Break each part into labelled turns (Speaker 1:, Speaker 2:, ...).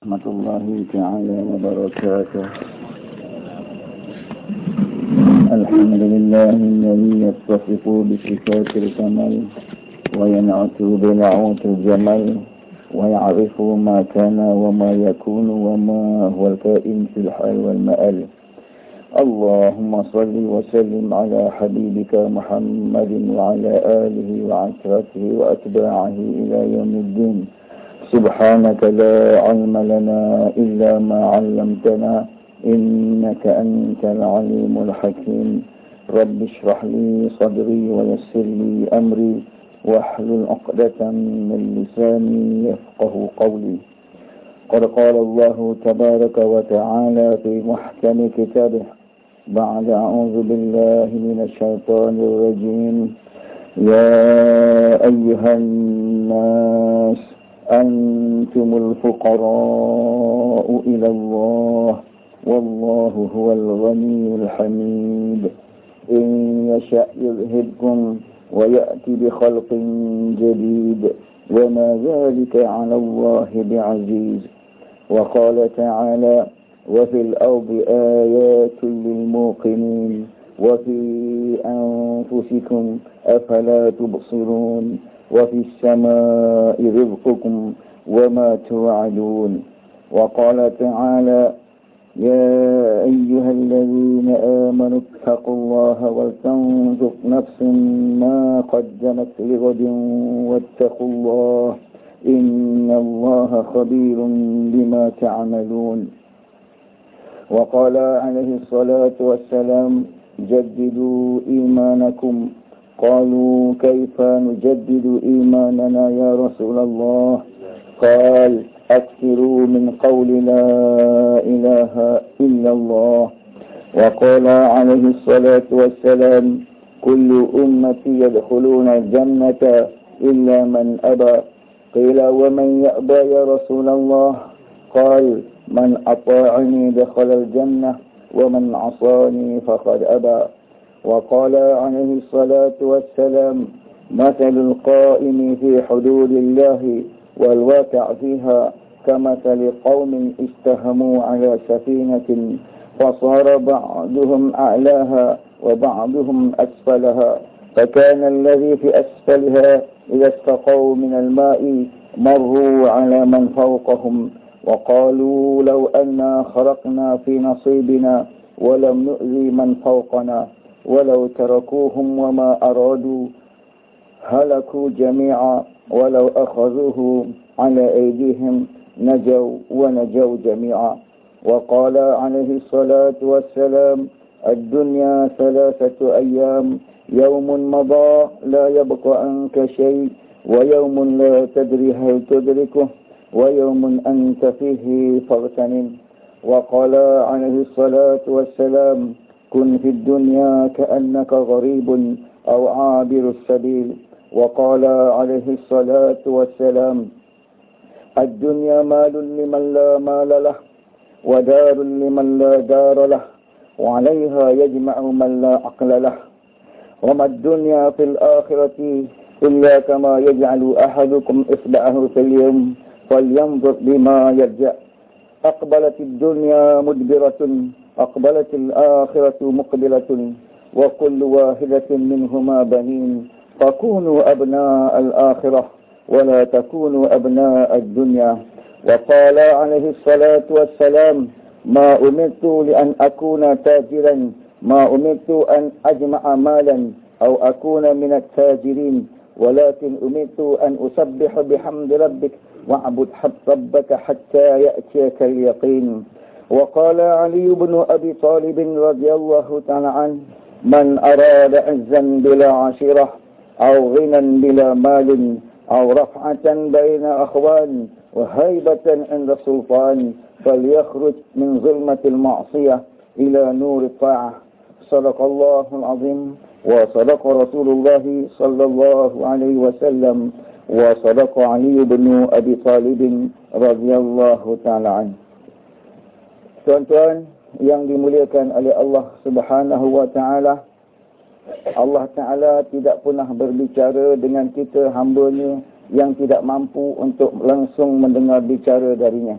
Speaker 1: ورحمة الله تعالى وبركاته. الحمد لله الذي يتصف بصفات الكمال وينعت بنعوت الجمال ويعرف ما كان وما يكون وما هو الكائن في الحال والمآل. اللهم صل وسلم على حبيبك محمد وعلى آله وعشرته وأتباعه إلى يوم الدين. سبحانك لا علم لنا إلا ما علمتنا إنك أنت العليم الحكيم. رب اشرح لي صدري ويسر لي أمري واحلل عقدة من لساني يفقه قولي. قد قال الله تبارك وتعالى في محكم كتابه بعد أعوذ بالله من الشيطان الرجيم. يا أيها الناس أنتم الفقراء إلى الله والله هو الغني الحميد. إن يشأ يذهبكم ويأتي بخلق جديد وما ذلك على الله بعزيز. وقال تعالى وفي الأرض آيات للموقنين وفي أنفسكم أفلا تبصرون. وفي السماء رزقكم وما توعدون. وقال تعالى يا أيها الذين آمنوا اتقوا الله ولتنظر نفس ما قدمت لغد واتقوا الله إن الله خبير بما تعملون. وقال عليه الصلاة والسلام جددوا إيمانكم قالوا كيف نجدد إيماننا يا رسول الله؟ قال أكثروا من قول لا إله إلا الله. وقال عليه الصلاة والسلام كل أمتي يدخلون الجنة إلا من أبى. قيل ومن يأبى يا رسول الله؟ قال من أطاعني دخل الجنة ومن عصاني فقد أبى. وقال عليه الصلاة والسلام مثل القائم في حدود الله والواقع فيها كمثل قوم استهموا على سفينة فصار بعضهم أعلاها وبعضهم أسفلها. فكان الذي في أسفلها إذا استقوا من الماء مروا على من فوقهم. وقالوا لو أنا خرقنا في نصيبنا ولم نؤذي من فوقنا. ولو تركوهم وما أرادوا هلكوا جميعا ولو أخذوه على أيديهم نجوا ونجوا جميعا. وقال عليه الصلاة والسلام الدنيا ثلاثة أيام يوم مضى لا يبقى عنك شيء ويوم لا تدري هل تدركه ويوم أنت فيه فاغتنم. وقال عليه الصلاة والسلام كن في الدنيا كأنك غريب أو عابر السبيل. وقال عليه الصلاة والسلام الدنيا مال لمن لا مال له ودار لمن لا دار له وعليها يجمع من لا عقل له. وما الدنيا في الآخرة إلا كما يجعل أحدكم إصبعه في اليوم فلينظر بما يرجع. أقبلت الدنيا مدبرة أقبلت الآخرة مقبلة وكل واحدة منهما بنين. فكونوا أبناء الآخرة ولا تكونوا أبناء الدنيا. وقال عليه الصلاة والسلام ما أمرت لأن أكون تاجرا ما أمرت أن أجمع مالا أو أكون من التاجرين. ولكن أمرت أن أسبح بحمد ربك وأعبد ربك حتى يأتيك اليقين. وقال علي بن أبي طالب رضي الله تعالى عنه من أراد عزا بلا عشيرة أو غنى بلا مال أو رفعة بين أخوان وهيبة عند السلطان فليخرج من ظلمة المعصية إلى نور الطاعة. صدق الله العظيم وصدق رسول الله صلى الله عليه وسلم وصدق علي بن أبي طالب رضي الله تعالى عنه. Tuan-tuan yang dimuliakan oleh Allah Subhanahu wa taala. Allah taala tidak pernah berbicara dengan kita hamba-Nya yang tidak mampu untuk langsung mendengar bicara darinya.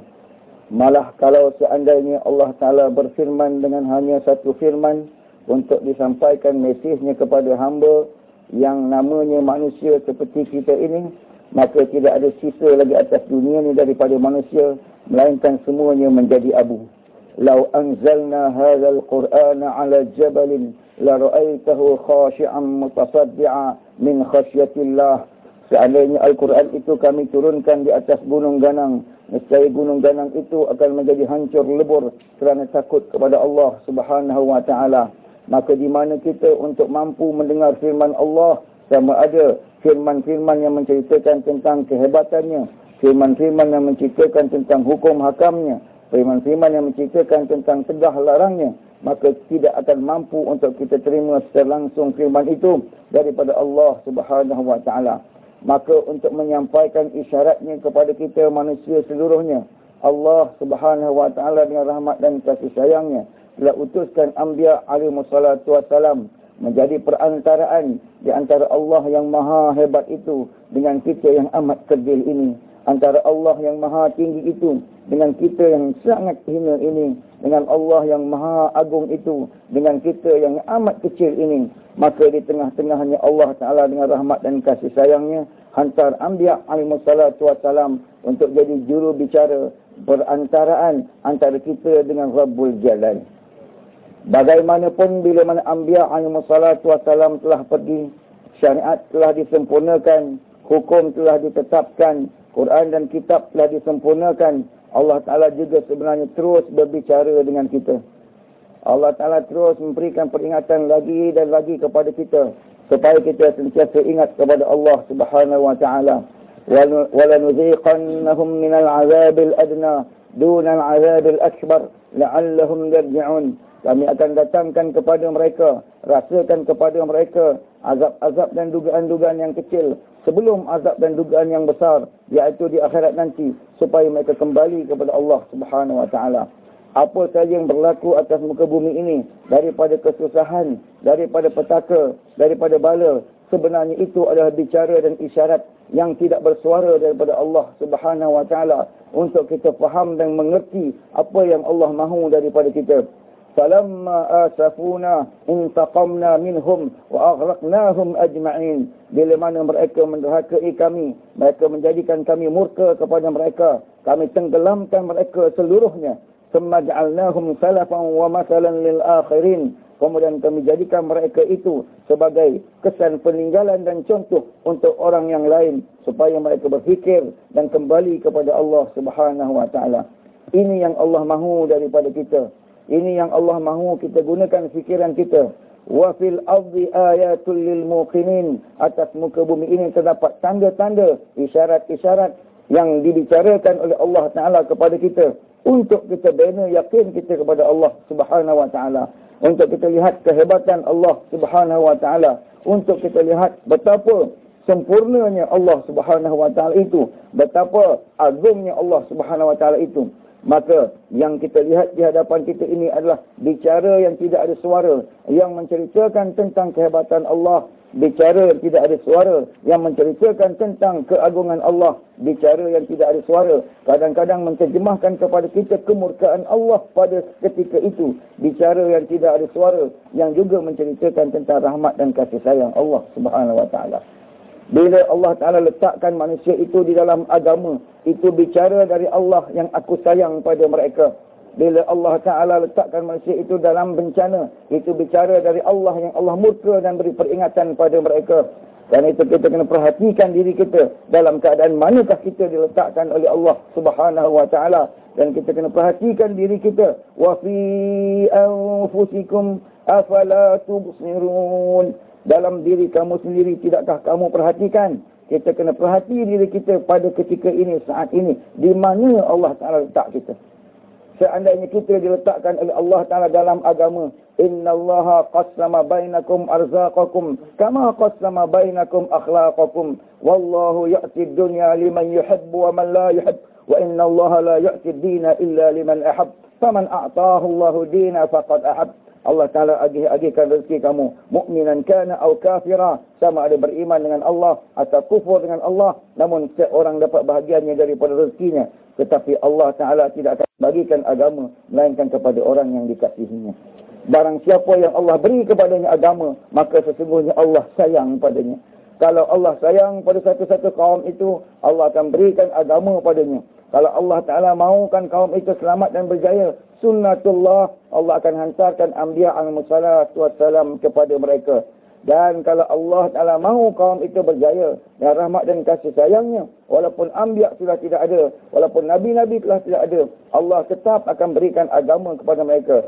Speaker 1: Malah kalau seandainya Allah Ta'ala berfirman dengan hanya satu firman untuk disampaikan mesejnya kepada hamba yang namanya manusia seperti kita ini, maka tidak ada sisa lagi atas dunia ini daripada manusia, melainkan semuanya menjadi abu. Lau anzalna hadzal Qur'ana 'ala jabalin la ra'aitahu khashi'an mutasaddi'a min khasyatillah. Seandainya Al-Quran itu kami turunkan di atas gunung ganang, Nescaya gunung ganang itu akan menjadi hancur lebur kerana takut kepada Allah subhanahu wa ta'ala. Maka di mana kita untuk mampu mendengar firman Allah sama ada firman-firman yang menceritakan tentang kehebatannya, firman-firman yang menceritakan tentang hukum hakamnya, firman-firman yang menceritakan tentang tegah larangnya, maka tidak akan mampu untuk kita terima secara langsung firman itu daripada Allah subhanahu wa ta'ala. Maka untuk menyampaikan isyaratnya kepada kita manusia seluruhnya Allah subhanahu wa ta'ala dengan rahmat dan kasih sayangnya telah utuskan Anbiya alaihi salatu wassalam menjadi perantaraan di antara Allah yang maha hebat itu dengan kita yang amat kerdil ini. Antara Allah yang maha tinggi itu dengan kita yang sangat hina ini dengan Allah yang maha agung itu dengan kita yang amat kecil ini maka di tengah-tengahnya Allah Ta'ala dengan rahmat dan kasih sayangnya hantar Ambiya alaihissalatu wassalam untuk jadi juru bicara perantaraan antara kita dengan Rabbul Jalal. Bagaimanapun bila mana Ambiya alaihissalatu wassalam telah pergi, syariat telah disempurnakan, hukum telah ditetapkan, Quran dan kitab telah disempurnakan, Allah Ta'ala juga sebenarnya terus berbicara dengan kita. Allah Ta'ala terus memberikan peringatan lagi dan lagi kepada kita. Supaya kita sentiasa ingat kepada Allah Subhanahu Wa Ta'ala. وَلَنُذِيقَنَّهُمْ مِنَ الْعَذَابِ الْأَدْنَى دُونَ الْعَذَابِ الْأَكْبَرِ لَعَلَّهُمْ يَرْجِعُونَ Kami akan datangkan kepada mereka, rasakan kepada mereka azab-azab dan dugaan-dugaan yang kecil sebelum azab dan dugaan yang besar, iaitu di akhirat nanti, supaya mereka kembali kepada Allah Subhanahu Wa Ta'ala apa saja yang berlaku atas muka bumi ini daripada kesusahan, daripada petaka, daripada bala, sebenarnya itu adalah bicara dan isyarat yang tidak bersuara daripada Allah Subhanahu wa taala untuk kita faham dan mengerti apa yang Allah mahu daripada kita. Falamma asafuna intaqamna minhum wa aghraqnahum ajma'in. Bila mana mereka mendurhakai kami, mereka menjadikan kami murka kepada mereka, kami tenggelamkan mereka seluruhnya ثم جعلناهم سلفا ومثلا للآخرين kemudian kami jadikan mereka itu sebagai kesan peninggalan dan contoh untuk orang yang lain supaya mereka berfikir dan kembali kepada Allah Subhanahu wa taala ini yang Allah mahu daripada kita ini yang Allah mahu kita gunakan fikiran kita. Wa fil ardi ayatul lil muqinin. Atas muka bumi ini terdapat tanda-tanda isyarat-isyarat yang dibicarakan oleh Allah taala kepada kita. Untuk kita bina yakin kita kepada Allah Subhanahu wa taala. Untuk kita lihat kehebatan Allah Subhanahu wa taala. Untuk kita lihat betapa sempurnanya Allah Subhanahu wa taala itu. Betapa agungnya Allah Subhanahu wa taala itu maka yang kita lihat di hadapan kita ini adalah bicara yang tidak ada suara yang menceritakan tentang kehebatan Allah. Bicara yang tidak ada suara yang menceritakan tentang keagungan Allah. Bicara yang tidak ada suara kadang-kadang menterjemahkan kepada kita kemurkaan Allah pada ketika itu. Bicara yang tidak ada suara yang juga menceritakan tentang rahmat dan kasih sayang Allah Subhanahu taala bila Allah Taala letakkan manusia itu di dalam agama itu bicara dari Allah yang aku sayang pada mereka bila Allah Ta'ala letakkan manusia itu dalam bencana, itu bicara dari Allah yang Allah murka dan beri peringatan pada mereka. Dan itu kita kena perhatikan diri kita dalam keadaan manakah kita diletakkan oleh Allah Subhanahu Wa Ta'ala. Dan kita kena perhatikan diri kita. Wa fi anfusikum afala tubsirun. Dalam diri kamu sendiri tidakkah kamu perhatikan? Kita kena perhati diri kita pada ketika ini, saat ini. Di mana Allah Ta'ala letak kita seandainya kita diletakkan oleh Allah Taala dalam agama innallaha qassama bainakum arzaqakum kama qassama bainakum akhlaqakum wallahu ya'ti ad-dunya liman yuhibbu wa man la yuhib wa innallaha la ya'ti ad-dina illa liman ahab faman a'tahu Allahu dina faqad ahab Allah Ta'ala agih-agihkan rezeki kamu. Mukminan kana atau kafira. Sama ada beriman dengan Allah atau kufur dengan Allah. Namun setiap orang dapat bahagiannya daripada rezekinya. Tetapi Allah Ta'ala tidak akan bagikan agama. Melainkan kepada orang yang dikasihinya. Barang siapa yang Allah beri kepadanya agama. Maka sesungguhnya Allah sayang padanya. Kalau Allah sayang pada satu-satu kaum itu. Allah akan berikan agama padanya. Kalau Allah Ta'ala mahukan kaum itu selamat dan berjaya, sunnatullah, Allah akan hantarkan ambiya al-musalatu wassalam kepada mereka. Dan kalau Allah Ta'ala mahu kaum itu berjaya, dan rahmat dan kasih sayangnya, walaupun ambiya sudah tidak ada, walaupun nabi-nabi telah tidak ada, Allah tetap akan berikan agama kepada mereka.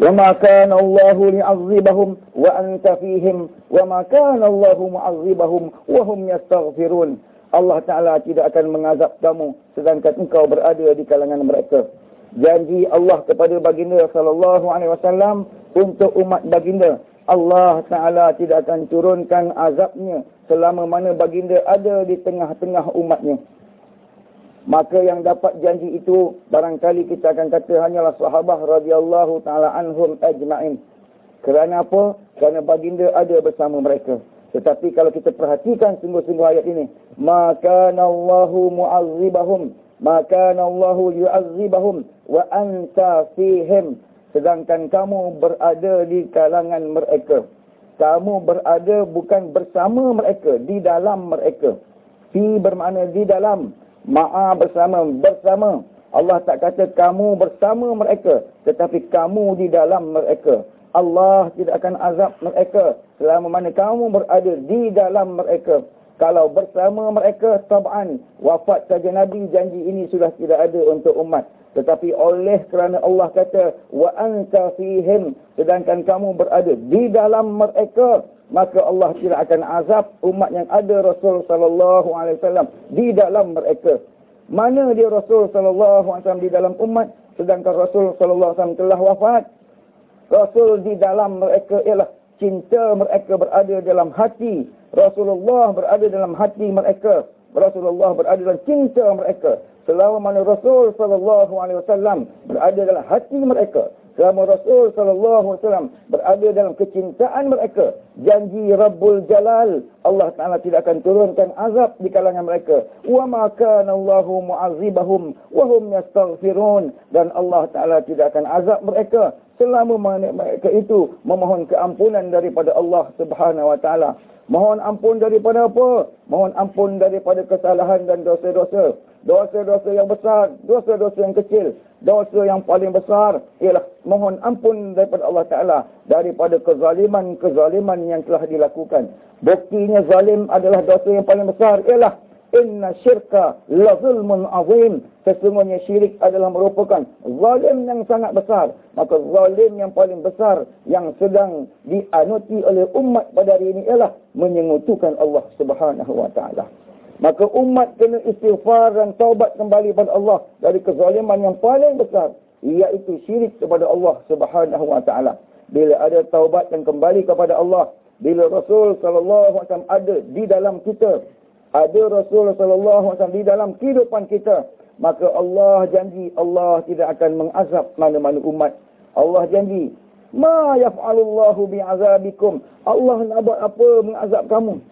Speaker 1: وَمَا كَانَ اللَّهُ لِعَذِّبَهُمْ وَأَنْتَ فِيهِمْ وَمَا كَانَ اللَّهُ مُعَذِّبَهُمْ وَهُمْ يَسْتَغْفِرُونَ Allah Ta'ala tidak akan mengazab kamu sedangkan engkau berada di kalangan mereka. Janji Allah kepada baginda sallallahu alaihi wasallam untuk umat baginda. Allah Ta'ala tidak akan turunkan azabnya selama mana baginda ada di tengah-tengah umatnya. Maka yang dapat janji itu barangkali kita akan kata hanyalah sahabat radhiyallahu taala anhum ajma'in. Kerana apa? Kerana baginda ada bersama mereka. Tetapi kalau kita perhatikan sungguh-sungguh ayat ini, maka Allahu mu'azzibahum, maka Allahu yu'azzibahum wa anta fihim. Sedangkan kamu berada di kalangan mereka. Kamu berada bukan bersama mereka, di dalam mereka. Fi bermakna di dalam, ma'a bersama, bersama. Allah tak kata kamu bersama mereka, tetapi kamu di dalam mereka. Allah tidak akan azab mereka selama mana kamu berada di dalam mereka. Kalau bersama mereka, tab'an, wafat saja Nabi, janji ini sudah tidak ada untuk umat. Tetapi oleh kerana Allah kata, wa anta fihim, sedangkan kamu berada di dalam mereka, maka Allah tidak akan azab umat yang ada Rasul sallallahu alaihi wasallam di dalam mereka. Mana dia Rasul sallallahu alaihi wasallam di dalam umat sedangkan Rasul sallallahu alaihi wasallam telah wafat? Rasul di dalam mereka ialah cinta mereka berada dalam hati. Rasulullah berada dalam hati mereka. Rasulullah berada dalam cinta mereka. Selama mana Rasul sallallahu alaihi wasallam berada dalam hati mereka. Selama Rasul sallallahu alaihi wasallam berada dalam kecintaan mereka, janji Rabbul Jalal, Allah Taala tidak akan turunkan azab di kalangan mereka. Wa ma kana Allahu mu'adzibahum wa hum yastaghfirun dan Allah Taala tidak akan azab mereka selama mereka itu memohon keampunan daripada Allah Subhanahu wa taala. Mohon ampun daripada apa? Mohon ampun daripada kesalahan dan dosa-dosa. Dosa-dosa yang besar, dosa-dosa yang kecil. Dosa yang paling besar ialah mohon ampun daripada Allah Ta'ala. Daripada kezaliman-kezaliman yang telah dilakukan. Buktinya zalim adalah dosa yang paling besar ialah Inna syirka la zulmun azim. Sesungguhnya syirik adalah merupakan zalim yang sangat besar. Maka zalim yang paling besar yang sedang dianuti oleh umat pada hari ini ialah menyengutukan Allah subhanahu wa ta'ala. Maka umat kena istighfar dan taubat kembali kepada Allah dari kezaliman yang paling besar. Iaitu syirik kepada Allah subhanahu wa ta'ala. Bila ada taubat dan kembali kepada Allah. Bila Rasul SAW ada di dalam kita ada Rasulullah sallallahu alaihi wasallam di dalam kehidupan kita, maka Allah janji Allah tidak akan mengazab mana-mana umat. Allah janji, "Ma yaf'alullahu bi'azabikum?" Allah nak buat apa mengazab kamu?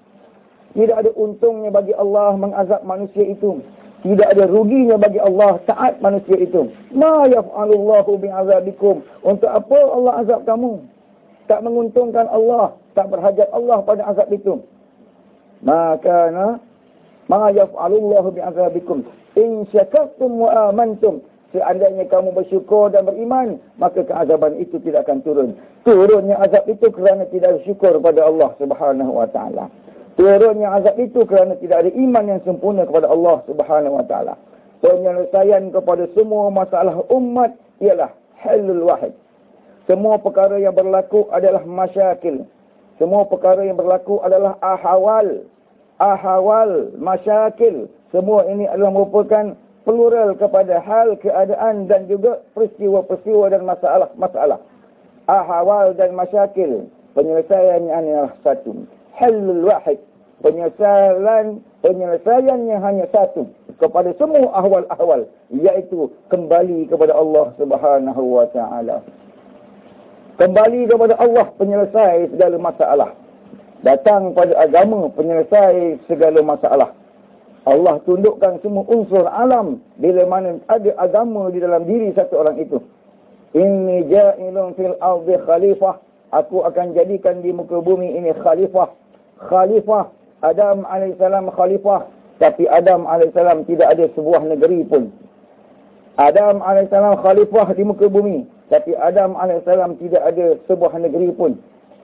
Speaker 1: Tidak ada untungnya bagi Allah mengazab manusia itu. Tidak ada ruginya bagi Allah taat manusia itu. Ma yaf'alullahu bi'azabikum? Untuk apa Allah azab kamu? Tak menguntungkan Allah, tak berhajat Allah pada azab itu. Maka Ma yaf'alullahu bi'azabikum in syakartum wa amantum. Seandainya kamu bersyukur dan beriman, maka keazaban itu tidak akan turun. Turunnya azab itu kerana tidak bersyukur kepada Allah Subhanahu wa taala. Turunnya azab itu kerana tidak ada iman yang sempurna kepada Allah Subhanahu wa taala. Penyelesaian kepada semua masalah umat ialah halul wahid. Semua perkara yang berlaku adalah masyakil. Semua perkara yang berlaku adalah ahwal ahwal, masyakil. Semua ini adalah merupakan plural kepada hal, keadaan dan juga peristiwa-peristiwa dan masalah-masalah. Ahwal dan masyakil. Penyelesaiannya adalah satu. Halul wahid. penyesalan penyelesaiannya hanya satu kepada semua ahwal-ahwal iaitu kembali kepada Allah Subhanahu taala. Kembali kepada Allah penyelesai segala masalah. Datang pada agama penyelesai segala masalah. Allah tundukkan semua unsur alam bila mana ada agama di dalam diri satu orang itu. Inni ja'ilun fil ardi khalifah. Aku akan jadikan di muka bumi ini khalifah. Khalifah. Adam AS khalifah. Tapi Adam AS tidak ada sebuah negeri pun. Adam AS khalifah di muka bumi. Tapi Adam AS tidak ada sebuah negeri pun.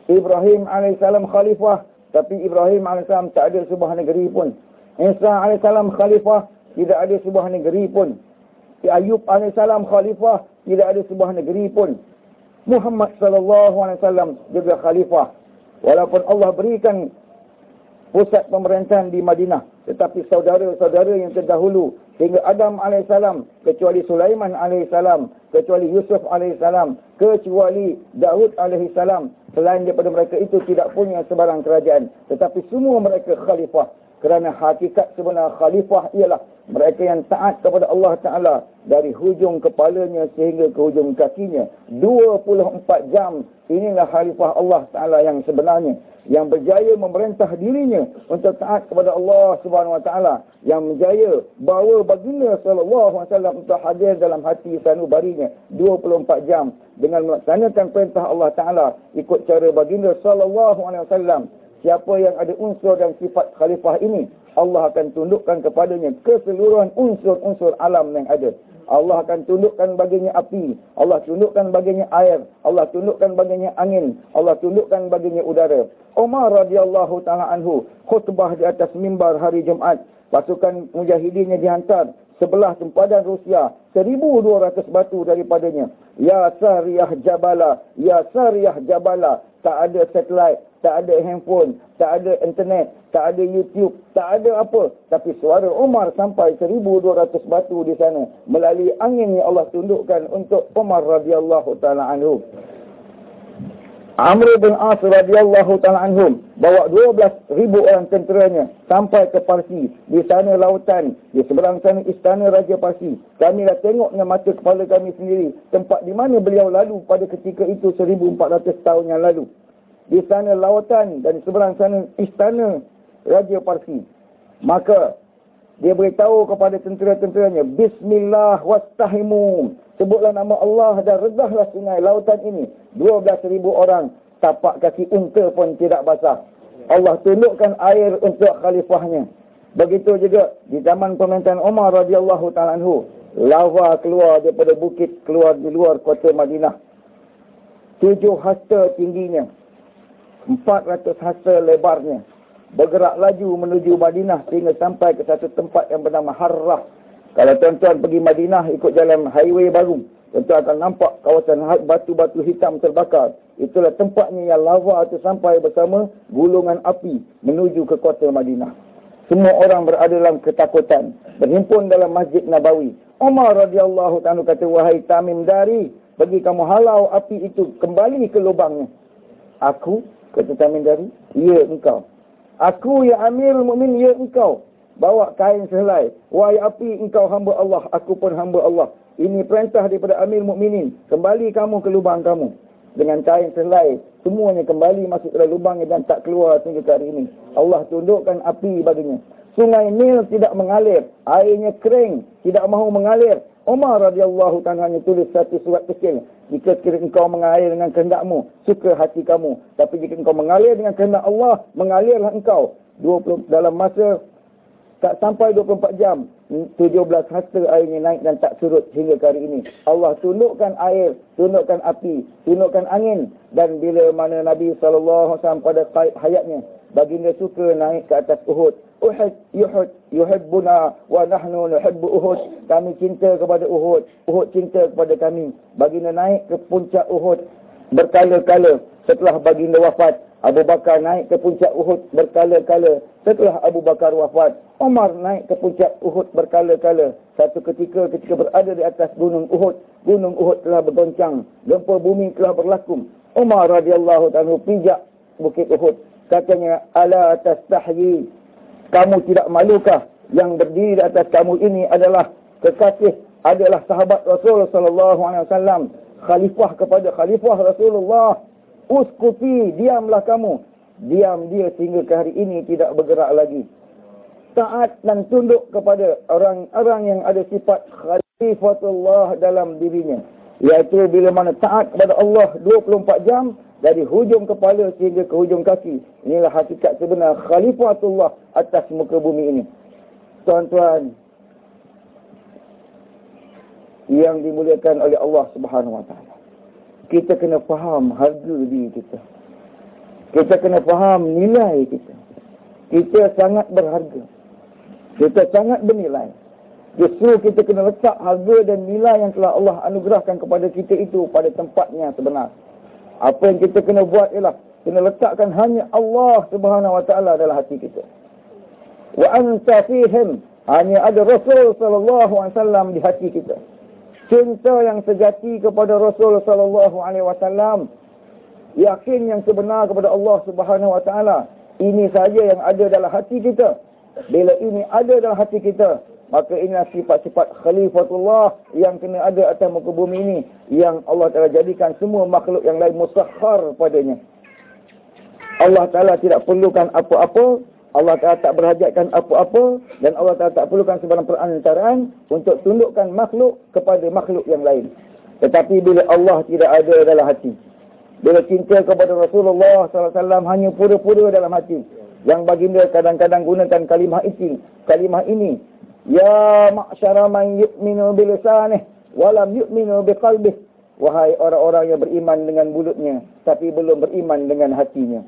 Speaker 1: Ibrahim AS khalifah. Tapi Ibrahim AS tak ada sebuah negeri pun. Isa AS khalifah. Tidak ada sebuah negeri pun. Ayub AS khalifah tidak ada sebuah negeri pun. Muhammad wasallam juga khalifah. Walaupun Allah berikan pusat pemerintahan di Madinah, tetapi saudara-saudara yang terdahulu hingga Adam alaihissalam, kecuali Sulaiman alaihissalam, kecuali Yusuf alaihissalam, kecuali Daud alaihissalam, selain daripada mereka itu tidak punya sebarang kerajaan, tetapi semua mereka khalifah. Kerana hakikat sebenar khalifah ialah mereka yang taat kepada Allah Ta'ala dari hujung kepalanya sehingga ke hujung kakinya. 24 jam inilah khalifah Allah Ta'ala yang sebenarnya. Yang berjaya memerintah dirinya untuk taat kepada Allah Subhanahu Wa Ta'ala. Yang berjaya bawa baginda Wasallam untuk hadir dalam hati sanubarinya 24 jam. Dengan melaksanakan perintah Allah Ta'ala ikut cara baginda Wasallam siapa yang ada unsur dan sifat khalifah ini, Allah akan tundukkan kepadanya keseluruhan unsur-unsur alam yang ada. Allah akan tundukkan baginya api, Allah tundukkan baginya air, Allah tundukkan baginya angin, Allah tundukkan baginya udara. Umar radhiyallahu taala anhu khutbah di atas mimbar hari Jumaat, pasukan mujahidinnya dihantar sebelah sempadan Rusia, 1200 batu daripadanya. Ya Sariyah Jabala, Ya Sariyah Jabala, tak ada satelit, tak ada handphone, tak ada internet, tak ada YouTube, tak ada apa. Tapi suara Umar sampai 1200 batu di sana. Melalui angin yang Allah tundukkan untuk Umar radhiyallahu ta'ala anhu. Amr bin As radhiyallahu ta'ala anhum bawa 12 ribu orang tenteranya sampai ke Parsi. Di sana lautan, di seberang sana istana Raja Parsi. Kami dah tengok dengan mata kepala kami sendiri tempat di mana beliau lalu pada ketika itu 1400 tahun yang lalu di sana lautan dan seberang sana istana Raja Parsi. Maka dia beritahu kepada tentera-tenteranya, Bismillah wastahimu. Sebutlah nama Allah dan redahlah sungai lautan ini. 12,000 orang tapak kaki unta pun tidak basah. Allah tundukkan air untuk khalifahnya. Begitu juga di zaman pemerintahan Umar radhiyallahu taala anhu, lava keluar daripada bukit keluar di luar kota Madinah. Tujuh hasta tingginya. 400 hasta lebarnya. Bergerak laju menuju Madinah sehingga sampai ke satu tempat yang bernama Harrah. Kalau tuan-tuan pergi Madinah ikut jalan highway baru, tuan-tuan akan nampak kawasan batu-batu hitam terbakar. Itulah tempatnya yang lava itu sampai bersama gulungan api menuju ke kota Madinah. Semua orang berada dalam ketakutan. Berhimpun dalam Masjid Nabawi. Umar radhiyallahu ta'ala kata, Wahai Tamim Dari, pergi kamu halau api itu kembali ke lubangnya. Aku Kata Tamin Dari, ya engkau. Aku ya Amir Mukmin ya engkau. Bawa kain sehelai. Wahai api engkau hamba Allah, aku pun hamba Allah. Ini perintah daripada Amir Mukminin. Kembali kamu ke lubang kamu. Dengan kain sehelai. Semuanya kembali masuk ke lubangnya dan tak keluar sehingga ke hari ini. Allah tundukkan api baginya. Sungai Nil tidak mengalir. Airnya kering. Tidak mahu mengalir. Umar radhiyallahu ta'ala tulis satu surat kecil. Jika kira engkau mengalir dengan kehendakmu, suka hati kamu. Tapi jika engkau mengalir dengan kehendak Allah, mengalirlah engkau. 20, dalam masa tak sampai 24 jam, 17 hasta airnya naik dan tak surut hingga hari ini. Allah tundukkan air, tundukkan api, tundukkan angin. Dan bila mana Nabi SAW pada hayatnya, baginda suka naik ke atas Uhud. Uhud, Uhud, yuhibbuna wa nahnu nuhibbu Uhud. Kami cinta kepada Uhud. Uhud cinta kepada kami. Baginda naik ke puncak Uhud berkala-kala setelah baginda wafat. Abu Bakar naik ke puncak Uhud berkala-kala setelah Abu Bakar wafat. Umar naik ke puncak Uhud berkala-kala. Satu ketika ketika berada di atas gunung Uhud, gunung Uhud telah bergoncang. Gempa bumi telah berlaku. Umar radhiyallahu taala pijak bukit Uhud Katanya, ala tastahyi. Kamu tidak malukah yang berdiri di atas kamu ini adalah kekasih, adalah sahabat Rasul sallallahu alaihi wasallam, khalifah kepada khalifah Rasulullah. Uskuti, diamlah kamu. Diam dia sehingga ke hari ini tidak bergerak lagi. Taat dan tunduk kepada orang-orang yang ada sifat khalifatullah dalam dirinya. Iaitu bila mana taat kepada Allah 24 jam dari hujung kepala sehingga ke hujung kaki. Inilah hakikat sebenar khalifatullah atas muka bumi ini. Tuan-tuan yang dimuliakan oleh Allah Subhanahu Wa Taala. Kita kena faham harga diri kita. Kita kena faham nilai kita. Kita sangat berharga. Kita sangat bernilai. Justru kita kena letak harga dan nilai yang telah Allah anugerahkan kepada kita itu pada tempatnya sebenar. Apa yang kita kena buat ialah kena letakkan hanya Allah Subhanahu Wa Taala dalam hati kita. Wa anta fihim hanya ada Rasul sallallahu alaihi wasallam di hati kita. Cinta yang sejati kepada Rasul sallallahu alaihi wasallam, yakin yang sebenar kepada Allah Subhanahu Wa Taala. Ini saja yang ada dalam hati kita. Bila ini ada dalam hati kita, maka inilah sifat-sifat khalifatullah yang kena ada atas muka bumi ini yang Allah Taala jadikan semua makhluk yang lain musakhar padanya. Allah Taala tidak perlukan apa-apa, Allah Taala tak berhajatkan apa-apa dan Allah Taala tak perlukan sebarang perantaraan untuk tundukkan makhluk kepada makhluk yang lain. Tetapi bila Allah tidak ada dalam hati, bila cinta kepada Rasulullah SAW hanya pura-pura dalam hati, yang baginda kadang-kadang gunakan kalimah ini, kalimah ini Ya ma'syara man yu'minu bilisanih walam yu'minu biqalbih. Wahai orang-orang yang beriman dengan mulutnya tapi belum beriman dengan hatinya.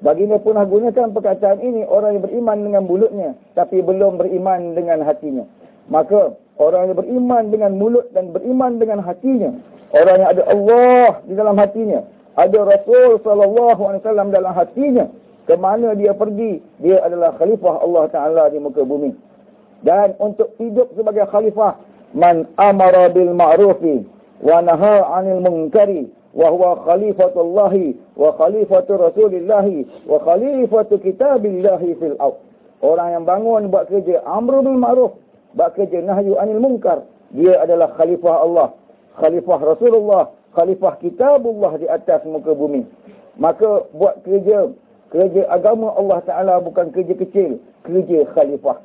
Speaker 1: Baginda pun gunakan perkataan ini orang yang beriman dengan mulutnya tapi belum beriman dengan hatinya. Maka orang yang beriman dengan mulut dan beriman dengan hatinya, orang yang ada Allah di dalam hatinya, ada Rasul sallallahu alaihi wasallam dalam hatinya, ke mana dia pergi, dia adalah khalifah Allah Taala di muka bumi dan untuk hidup sebagai khalifah man amara bil ma'rufi wa naha 'anil munkari wa huwa khalifatullah wa khalifatu rasulillah wa khalifatu kitabillah fil ard orang yang bangun buat kerja amru bil ma'ruf buat kerja nahyu 'anil munkar. Dia adalah khalifah Allah khalifah Rasulullah khalifah kitabullah di atas muka bumi. Maka buat kerja kerja agama Allah Taala bukan kerja kecil kerja khalifah.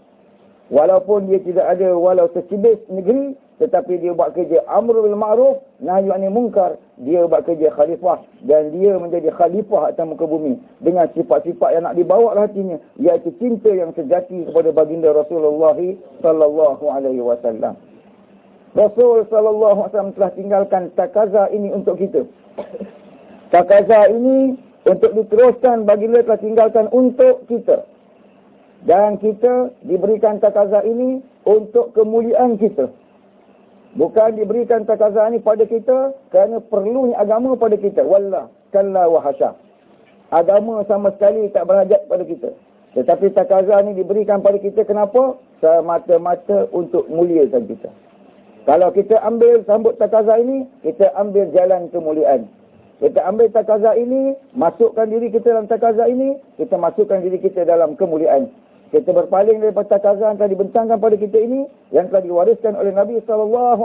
Speaker 1: Walaupun dia tidak ada walau secibis negeri, tetapi dia buat kerja amrul bil ma'ruf, nahyu anil munkar, dia buat kerja khalifah dan dia menjadi khalifah atas muka bumi dengan sifat-sifat yang nak dibawa lah hatinya, iaitu cinta yang sejati kepada baginda Rasulullah sallallahu alaihi wasallam. Rasul sallallahu alaihi wasallam telah tinggalkan takaza ini untuk kita. Takaza ini untuk diteruskan baginda telah tinggalkan untuk kita. Dan kita diberikan takaza ini untuk kemuliaan kita. Bukan diberikan takaza ini pada kita kerana perlunya agama pada kita. Wallah, kalla wa hasya. Agama sama sekali tak berhajat pada kita. Tetapi takaza ini diberikan pada kita kenapa? Semata-mata untuk muliakan kita. Kalau kita ambil sambut takaza ini, kita ambil jalan kemuliaan. Kita ambil takaza ini, masukkan diri kita dalam takaza ini, kita masukkan diri kita dalam kemuliaan. Kita berpaling daripada takaza yang telah dibentangkan pada kita ini, yang telah diwariskan oleh Nabi SAW,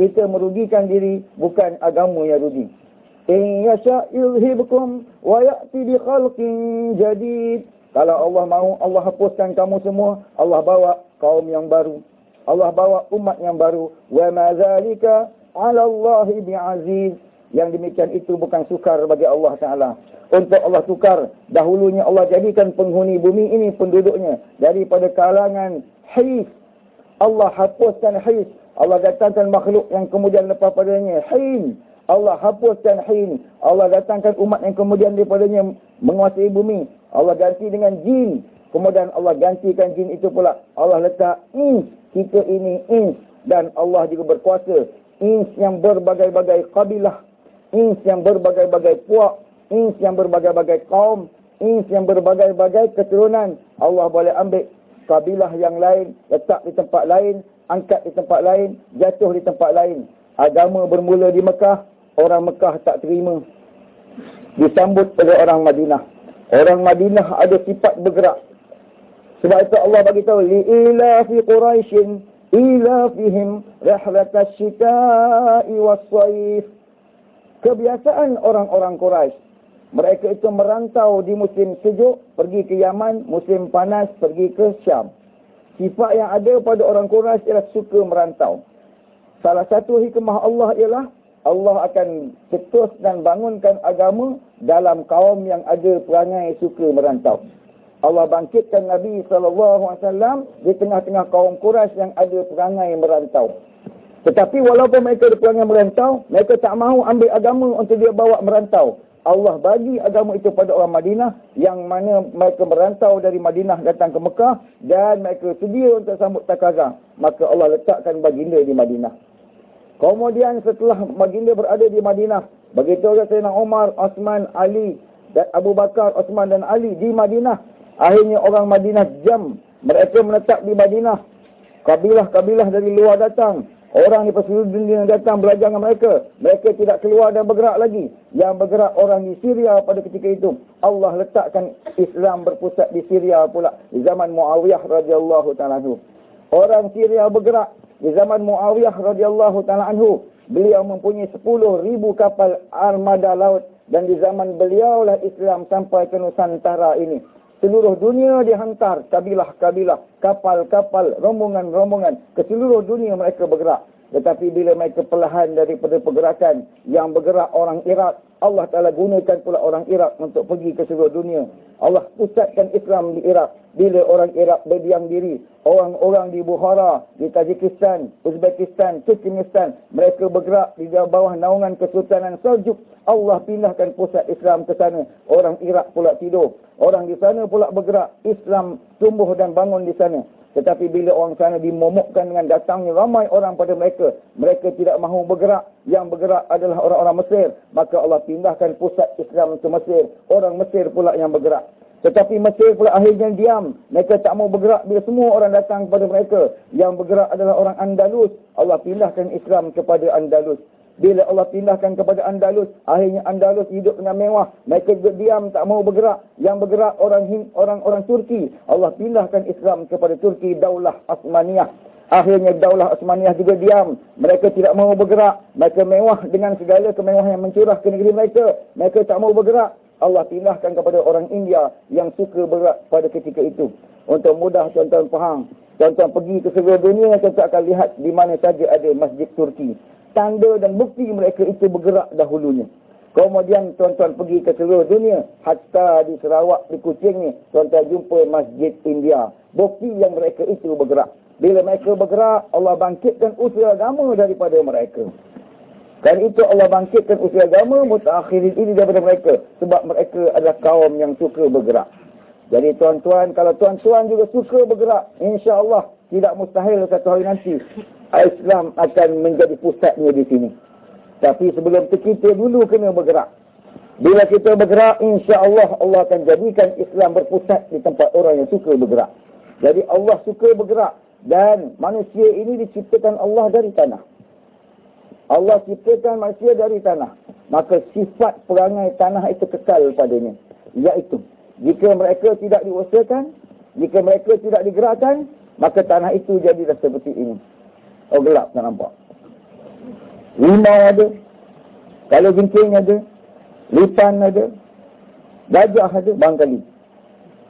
Speaker 1: kita merugikan diri, bukan agama yang rugi. In yasha yulhibkum wa ya'ti bi khalqin jadid. Kalau Allah mahu, Allah hapuskan kamu semua, Allah bawa kaum yang baru. Allah bawa umat yang baru. Wa ma zalika 'ala Allah bi'aziz. Yang demikian itu bukan sukar bagi Allah Ta'ala untuk Allah tukar. Dahulunya Allah jadikan penghuni bumi ini penduduknya daripada kalangan hais. Allah hapuskan hais. Allah datangkan makhluk yang kemudian lepas padanya hain. Allah hapuskan hain. Allah datangkan umat yang kemudian daripadanya menguasai bumi. Allah ganti dengan jin. Kemudian Allah gantikan jin itu pula. Allah letak ins. Kita ini ins. Dan Allah juga berkuasa. Ins yang berbagai-bagai kabilah. Ins yang berbagai-bagai puak ins yang berbagai-bagai kaum, ins yang berbagai-bagai keturunan. Allah boleh ambil kabilah yang lain, letak di tempat lain, angkat di tempat lain, jatuh di tempat lain. Agama bermula di Mekah, orang Mekah tak terima. Disambut oleh orang Madinah. Orang Madinah ada sifat bergerak. Sebab itu Allah bagi tahu li ila fi quraisyin ila fihim rihlat asy-syita'i was-sayf. Kebiasaan orang-orang Quraisy mereka itu merantau di musim sejuk, pergi ke Yaman, musim panas, pergi ke Syam. Sifat yang ada pada orang Quraisy ialah suka merantau. Salah satu hikmah Allah ialah Allah akan cetus dan bangunkan agama dalam kaum yang ada perangai suka merantau. Allah bangkitkan Nabi SAW di tengah-tengah kaum Quraisy yang ada perangai merantau. Tetapi walaupun mereka ada perangai merantau, mereka tak mahu ambil agama untuk dia bawa merantau. Allah bagi agama itu pada orang Madinah yang mana mereka merantau dari Madinah datang ke Mekah dan mereka sedia untuk sambut takazah. Maka Allah letakkan baginda di Madinah. Kemudian setelah baginda berada di Madinah, begitu Sayyidina Umar, Osman, Ali, dan Abu Bakar, Osman dan Ali di Madinah. Akhirnya orang Madinah jam. Mereka menetap di Madinah. Kabilah-kabilah dari luar datang. Orang di seluruh dunia datang belajar dengan mereka. Mereka tidak keluar dan bergerak lagi. Yang bergerak orang di Syria pada ketika itu. Allah letakkan Islam berpusat di Syria pula. Di zaman Muawiyah radhiyallahu ta'ala Orang Syria bergerak. Di zaman Muawiyah radhiyallahu ta'ala anhu. Beliau mempunyai 10 ribu kapal armada laut. Dan di zaman beliau lah Islam sampai ke Nusantara ini seluruh dunia dihantar kabilah-kabilah, kapal-kapal, rombongan-rombongan ke seluruh dunia mereka bergerak. Tetapi bila mereka perlahan daripada pergerakan yang bergerak orang Iraq, Allah Ta'ala gunakan pula orang Iraq untuk pergi ke seluruh dunia. Allah pusatkan Islam di Iraq. Bila orang Iraq berdiam diri, orang-orang di Bukhara, di Tajikistan, Uzbekistan, Turkmenistan, mereka bergerak di bawah naungan Kesultanan Seljuk. Allah pindahkan pusat Islam ke sana. Orang Iraq pula tidur. Orang di sana pula bergerak. Islam tumbuh dan bangun di sana. Tetapi bila orang sana dimomokkan dengan datangnya ramai orang pada mereka, mereka tidak mahu bergerak. Yang bergerak adalah orang-orang Mesir. Maka Allah pindahkan pusat Islam ke Mesir. Orang Mesir pula yang bergerak. Tetapi Mesir pula akhirnya diam. Mereka tak mahu bergerak bila semua orang datang kepada mereka. Yang bergerak adalah orang Andalus. Allah pindahkan Islam kepada Andalus. Bila Allah pindahkan kepada Andalus, akhirnya Andalus hidup dengan mewah. Mereka diam, tak mau bergerak. Yang bergerak orang orang orang Turki. Allah pindahkan Islam kepada Turki, Daulah Osmaniyah. Akhirnya Daulah Osmaniyah juga diam. Mereka tidak mau bergerak. Mereka mewah dengan segala kemewahan yang mencurah ke negeri mereka. Mereka tak mau bergerak. Allah pindahkan kepada orang India yang suka bergerak pada ketika itu. Untuk mudah tuan-tuan faham. Tuan-tuan pergi ke seluruh dunia, tuan-tuan akan lihat di mana saja ada masjid Turki tanda dan bukti mereka itu bergerak dahulunya. Kemudian tuan-tuan pergi ke seluruh dunia. Hatta di Sarawak, di Kuching ni, tuan-tuan jumpa Masjid India. Bukti yang mereka itu bergerak. Bila mereka bergerak, Allah bangkitkan usaha agama daripada mereka. Dan itu Allah bangkitkan usaha agama mutakhirin ini daripada mereka. Sebab mereka adalah kaum yang suka bergerak. Jadi tuan-tuan, kalau tuan-tuan juga suka bergerak, insya Allah tidak mustahil satu hari nanti Islam akan menjadi pusatnya di sini. Tapi sebelum itu kita dulu kena bergerak. Bila kita bergerak, insya Allah Allah akan jadikan Islam berpusat di tempat orang yang suka bergerak. Jadi Allah suka bergerak. Dan manusia ini diciptakan Allah dari tanah. Allah ciptakan manusia dari tanah. Maka sifat perangai tanah itu kekal padanya. Iaitu, jika mereka tidak diusahakan, jika mereka tidak digerakkan, maka tanah itu jadilah seperti ini. Oh gelap tak nampak. Limau ada. Kalau gincing ada. Lipan ada. Gajah ada. Bangkali.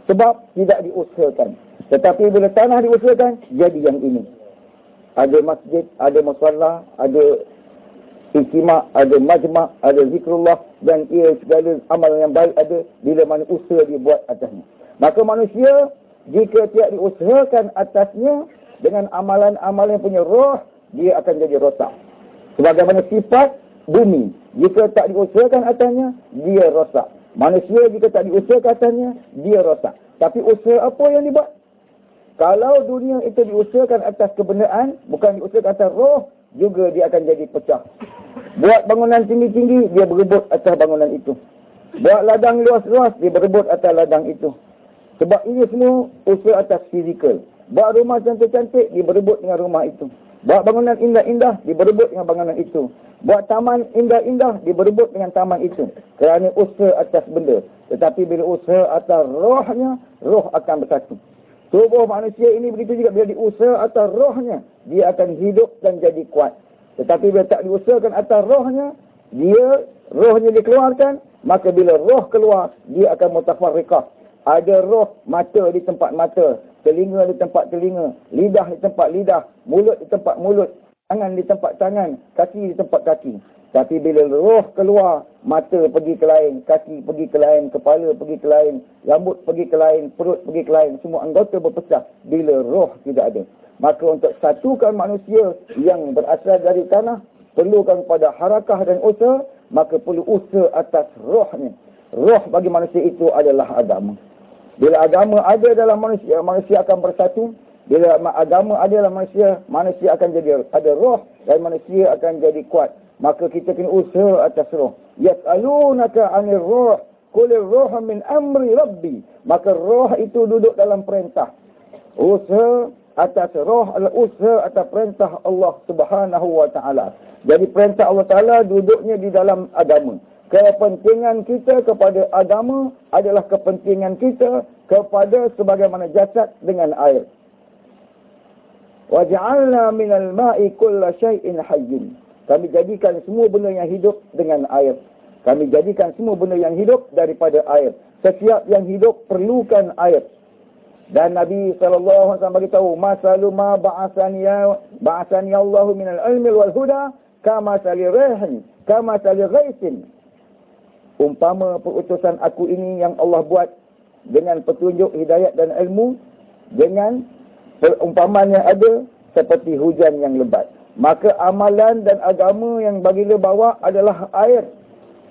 Speaker 1: Sebab tidak diusahakan. Tetapi bila tanah diusahakan, jadi yang ini. Ada masjid, ada masalah, ada istimak, ada majmak, ada zikrullah dan ia segala amal yang baik ada bila mana usaha dibuat atasnya. Maka manusia jika tidak diusahakan atasnya, dengan amalan-amalan yang punya roh, dia akan jadi rosak. Sebagaimana sifat bumi. Jika tak diusahakan atasnya, dia rosak. Manusia jika tak diusahakan atasnya, dia rosak. Tapi usaha apa yang dibuat? Kalau dunia itu diusahakan atas kebenaran, bukan diusahakan atas roh, juga dia akan jadi pecah. Buat bangunan tinggi-tinggi, dia berebut atas bangunan itu. Buat ladang luas-luas, dia berebut atas ladang itu. Sebab ini semua usaha atas fizikal. Buat rumah cantik-cantik, dia berebut dengan rumah itu. Buat bangunan indah-indah, dia berebut dengan bangunan itu. Buat taman indah-indah, dia berebut dengan taman itu. Kerana usaha atas benda. Tetapi bila usaha atas rohnya, roh akan bersatu. Tubuh manusia ini begitu juga bila diusaha atas rohnya, dia akan hidup dan jadi kuat. Tetapi bila tak diusahakan atas rohnya, dia, rohnya dikeluarkan, maka bila roh keluar, dia akan mutafarriqah. Ada roh mata di tempat mata, telinga di tempat telinga, lidah di tempat lidah, mulut di tempat mulut, tangan di tempat tangan, kaki di tempat kaki. Tapi bila roh keluar, mata pergi ke lain, kaki pergi ke lain, kepala pergi ke lain, rambut pergi ke lain, perut pergi ke lain, semua anggota berpecah bila roh tidak ada. Maka untuk satukan manusia yang berasal dari tanah, perlukan pada harakah dan usaha, maka perlu usaha atas rohnya. Roh bagi manusia itu adalah agama. Bila agama ada dalam manusia, manusia akan bersatu, bila agama adalah manusia, manusia akan jadi ada roh dan manusia akan jadi kuat. Maka kita kena usaha atas roh. Yas'alunaka 'anil roh, qul roh min amri rabbi. Maka roh itu duduk dalam perintah. Usaha atas roh adalah usaha atas perintah Allah Subhanahu wa taala. Jadi perintah Allah taala duduknya di dalam agama. Kepentingan kita kepada agama adalah kepentingan kita kepada sebagaimana jasad dengan air. Waj'alna minal ma'i kulla syai'in hayyin. Kami jadikan semua benda yang hidup dengan air. Kami jadikan semua benda yang hidup daripada air. Setiap yang hidup perlukan air. Dan Nabi wasallam beritahu, "Masalu ma ba'athani ya ba'athani Allah min al-ilmi wal huda kama sali rihin, kama sali ghaisin." Umpama perutusan aku ini yang Allah buat dengan petunjuk hidayat dan ilmu dengan perumpamaan yang ada seperti hujan yang lebat. Maka amalan dan agama yang baginda bawa adalah air.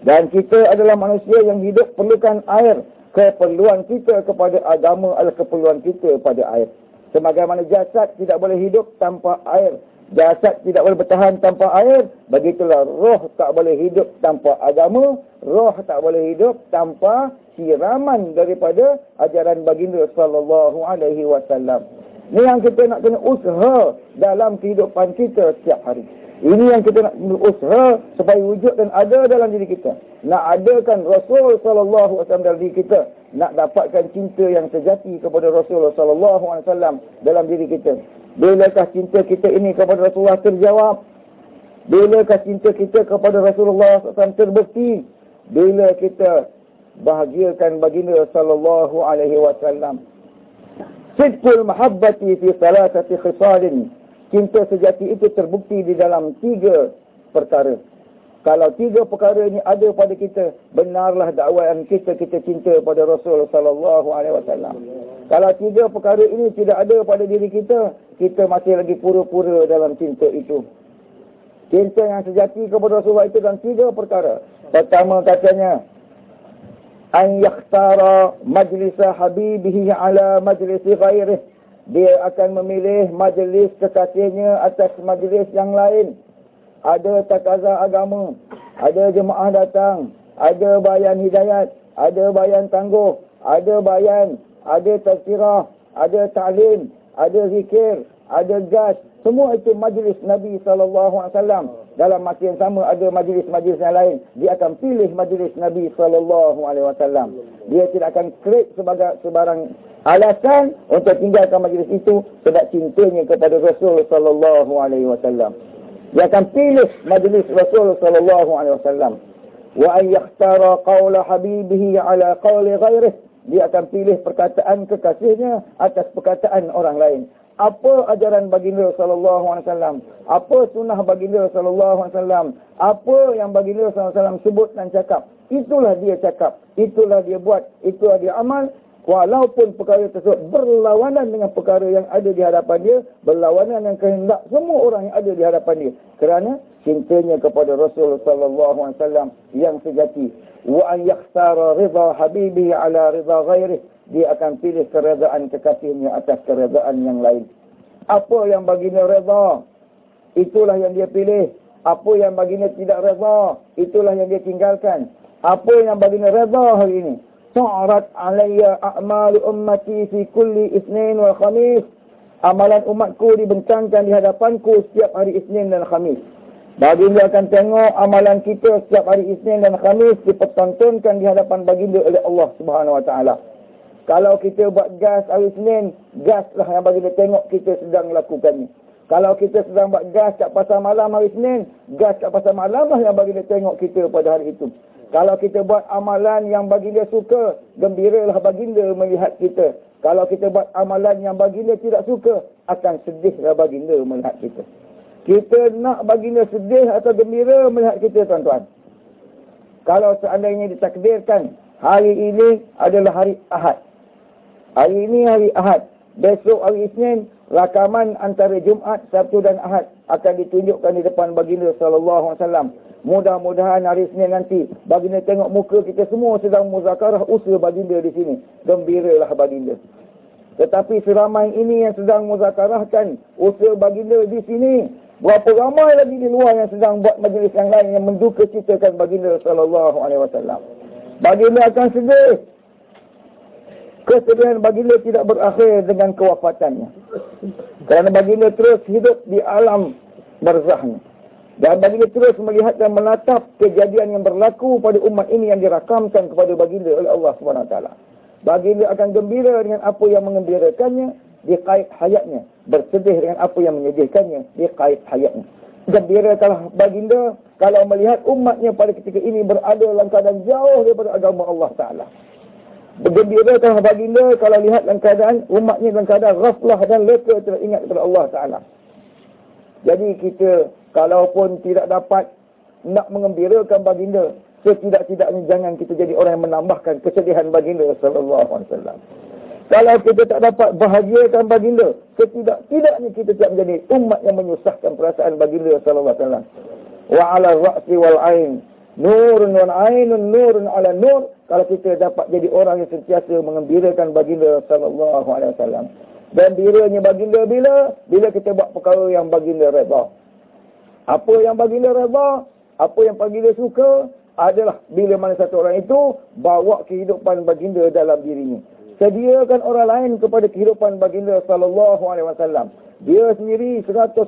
Speaker 1: Dan kita adalah manusia yang hidup perlukan air. Keperluan kita kepada agama adalah keperluan kita pada air. Sebagaimana jasad tidak boleh hidup tanpa air. Jasad tidak boleh bertahan tanpa air. Begitulah roh tak boleh hidup tanpa agama. Roh tak boleh hidup tanpa siraman daripada ajaran baginda sallallahu alaihi wasallam. Ini yang kita nak kena usaha dalam kehidupan kita setiap hari. Ini yang kita nak usaha supaya wujud dan ada dalam diri kita. Nak adakan Rasul sallallahu alaihi wasallam dalam diri kita, nak dapatkan cinta yang sejati kepada Rasul sallallahu alaihi wasallam dalam diri kita. Bilakah cinta kita ini kepada Rasulullah terjawab? Bilakah cinta kita kepada Rasulullah SAW terbukti? Bila kita bahagiakan baginda sallallahu alaihi wasallam Sidqul mahabbati fi salatati khisalin. Cinta sejati itu terbukti di dalam tiga perkara. Kalau tiga perkara ini ada pada kita, benarlah dakwaan kita kita cinta pada Rasul sallallahu alaihi wasallam. Kalau tiga perkara ini tidak ada pada diri kita, kita masih lagi pura-pura dalam cinta itu. Cinta yang sejati kepada Rasulullah itu dalam tiga perkara. Pertama katanya, an yakhtara majlis habibihi ala majlis ghairih dia akan memilih majlis kekasihnya atas majlis yang lain. Ada takaza agama ada jemaah datang ada bayan hidayat ada bayan tangguh ada bayan ada tazkirah ada ta'lim ada zikir ada gas semua itu majlis Nabi sallallahu alaihi wasallam dalam masa yang sama ada majlis-majlis yang lain dia akan pilih majlis Nabi sallallahu alaihi wasallam. Dia tidak akan create sebagai sebarang alasan untuk tinggalkan majlis itu sebab cintanya kepada Rasul sallallahu alaihi wasallam. Dia akan pilih majlis Rasul sallallahu alaihi wasallam. Wa an yakhtara qawla habibihi ala qawli ghairihi dia akan pilih perkataan kekasihnya atas perkataan orang lain. Apa ajaran baginda wasallam? Apa sunnah baginda wasallam? Apa yang baginda wasallam sebut dan cakap? Itulah dia cakap. Itulah dia buat. Itulah dia amal walaupun perkara tersebut berlawanan dengan perkara yang ada di hadapan dia berlawanan dengan kehendak semua orang yang ada di hadapan dia kerana cintanya kepada Rasul sallallahu alaihi wasallam yang sejati wa an yakhtara ridha habibi ala ridha ghairihi dia akan pilih keredaan kekasihnya atas keredaan yang lain. Apa yang baginda reda, itulah yang dia pilih. Apa yang baginda tidak reda, itulah yang dia tinggalkan. Apa yang baginda reda hari ini? Ta'arat alaiya a'malu ummati fi kulli isnin wal khamis. Amalan umatku dibentangkan di hadapanku setiap hari isnin dan khamis. Baginda akan tengok amalan kita setiap hari Isnin dan Khamis dipertontonkan di hadapan baginda oleh Allah Subhanahu Wa Taala. Kalau kita buat gas hari Isnin, gaslah yang baginda tengok kita sedang melakukannya. Kalau kita sedang buat gas kat pasar malam hari Isnin, gas kat pasar malam lah yang baginda tengok kita pada hari itu. Kalau kita buat amalan yang baginda suka, gembiralah baginda melihat kita. Kalau kita buat amalan yang baginda tidak suka, akan sedihlah baginda melihat kita. Kita nak baginda sedih atau gembira melihat kita tuan-tuan. Kalau seandainya ditakdirkan hari ini adalah hari Ahad. Hari ini hari Ahad. Besok hari Isnin, rakaman antara Jumaat, Sabtu dan Ahad akan ditunjukkan di depan baginda sallallahu alaihi wasallam. Mudah-mudahan hari Isnin nanti baginda tengok muka kita semua sedang muzakarah usaha baginda di sini. Gembiralah baginda. Tetapi seramai ini yang sedang muzakarahkan usaha baginda di sini Berapa ramai lagi di luar yang sedang buat majlis yang lain yang menduka citakan baginda sallallahu alaihi wasallam. Baginda akan sedih. Kesedihan baginda tidak berakhir dengan kewafatannya. Kerana baginda terus hidup di alam barzahnya. Dan baginda terus melihat dan menatap kejadian yang berlaku pada umat ini yang dirakamkan kepada baginda oleh Allah SWT. Baginda akan gembira dengan apa yang mengembirakannya dia kait hayatnya. Bersedih dengan apa yang menyedihkannya, dia kait hayatnya. Gembira kalau baginda, kalau melihat umatnya pada ketika ini berada dalam keadaan jauh daripada agama Allah Ta'ala. Bergembira kalau baginda, kalau lihat dalam keadaan umatnya dalam keadaan raflah dan leka tidak ingat kepada Allah Ta'ala. Jadi kita, kalaupun tidak dapat nak mengembirakan baginda, setidak-tidaknya jangan kita jadi orang yang menambahkan kesedihan baginda sallallahu alaihi wasallam. Kalau kita tak dapat bahagiakan baginda, setidak-tidaknya kita tidak menjadi umat yang menyusahkan perasaan baginda sallallahu alaihi wasallam. Wa 'ala ra'si wal 'ain nurun wa 'ainun nurun 'ala nur. Kalau kita dapat jadi orang yang sentiasa mengembirakan baginda sallallahu alaihi wasallam. Dan biranya baginda bila? Bila kita buat perkara yang baginda redha. Apa yang baginda redha? Apa yang baginda suka? Adalah bila mana satu orang itu bawa kehidupan baginda dalam dirinya sediakan orang lain kepada kehidupan baginda sallallahu alaihi wasallam. Dia sendiri 100%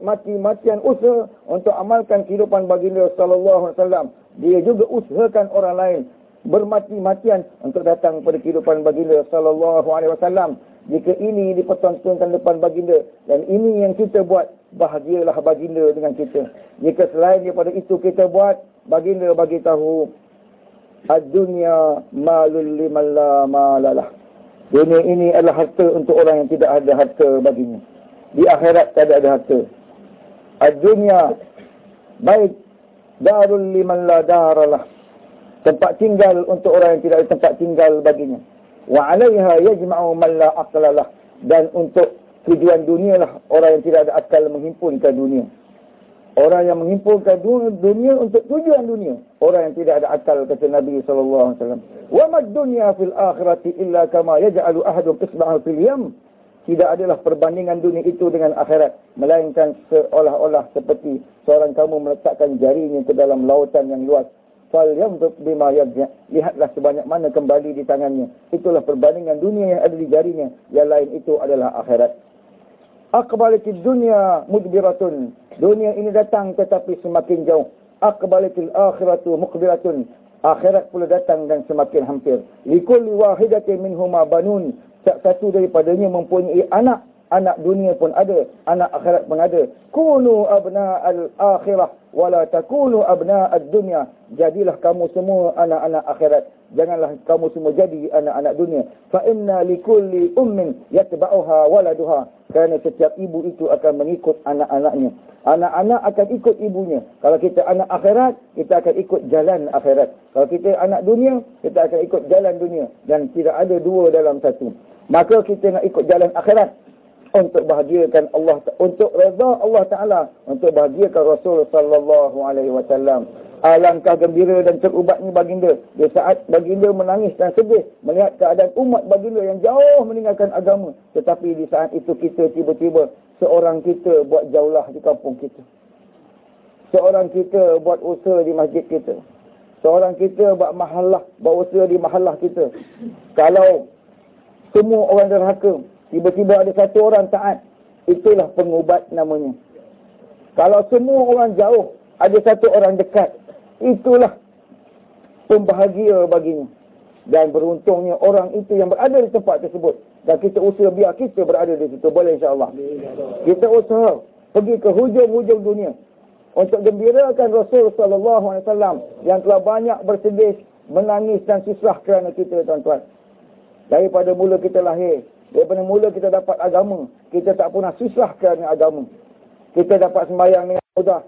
Speaker 1: mati-matian usaha untuk amalkan kehidupan baginda sallallahu alaihi wasallam. Dia juga usahakan orang lain bermati-matian untuk datang kepada kehidupan baginda sallallahu alaihi wasallam. Jika ini dipertontonkan depan baginda dan ini yang kita buat, bahagialah baginda dengan kita. Jika selain daripada itu kita buat, baginda bagi tahu Ad-dunya malul liman la malalah. Dunia ini adalah harta untuk orang yang tidak ada harta baginya. Di akhirat tidak ada harta. Ad-dunya baik darul liman la daralah. Tempat tinggal untuk orang yang tidak ada tempat tinggal baginya. Wa alaiha yajma'u man la aqlalah. Dan untuk tujuan dunia lah orang yang tidak ada akal menghimpunkan dunia. Orang yang menghimpunkan dunia untuk tujuan dunia. Orang yang tidak ada akal kata Nabi SAW. Wa mad dunya fil akhirati illa kama yaj'alu ahadun isba'ahu fil yam. Tidak adalah perbandingan dunia itu dengan akhirat. Melainkan seolah-olah seperti seorang kamu meletakkan jarinya ke dalam lautan yang luas. Fal yamtuk bima yaj'a. Lihatlah sebanyak mana kembali di tangannya. Itulah perbandingan dunia yang ada di jarinya. Yang lain itu adalah akhirat. Aqbalatid dunya mudbiratun. Dunia ini datang tetapi semakin jauh. Aqbalatil akhiratu muqbiratun. Akhirat pula datang dan semakin hampir. Likulli wahidatin minhuma banun. Satu daripadanya mempunyai anak. Anak dunia pun ada. Anak akhirat pun ada. Kunu abna al-akhirah. Wala takunu abna al-dunya. Jadilah kamu semua anak-anak akhirat. Janganlah kamu semua jadi anak-anak dunia. Fa inna likulli ummin yatba'uha waladuha. Kerana setiap ibu itu akan mengikut anak-anaknya. Anak-anak akan ikut ibunya. Kalau kita anak akhirat, kita akan ikut jalan akhirat. Kalau kita anak dunia, kita akan ikut jalan dunia. Dan tidak ada dua dalam satu. Maka kita nak ikut jalan akhirat. Untuk bahagiakan Allah, untuk reza Allah Ta'ala. Untuk bahagiakan Rasul Sallallahu Alaihi Wasallam. Alangkah gembira dan terubatnya baginda. Di saat baginda menangis dan sedih melihat keadaan umat baginda yang jauh meninggalkan agama. Tetapi di saat itu kita tiba-tiba seorang kita buat jauhlah di kampung kita. Seorang kita buat usaha di masjid kita. Seorang kita buat mahallah, buat usaha di mahallah kita. Kalau semua orang derhaka, tiba-tiba ada satu orang taat, itulah pengubat namanya. Kalau semua orang jauh, ada satu orang dekat. Itulah pembahagia baginya. Dan beruntungnya orang itu yang berada di tempat tersebut. Dan kita usaha biar kita berada di situ. Boleh insyaAllah. Kita usaha pergi ke hujung-hujung dunia. Untuk gembirakan Rasul SAW yang telah banyak bersedih, menangis dan susah kerana kita tuan-tuan. Daripada mula kita lahir. Daripada mula kita dapat agama. Kita tak pernah susah kerana agama. Kita dapat sembahyang dengan mudah.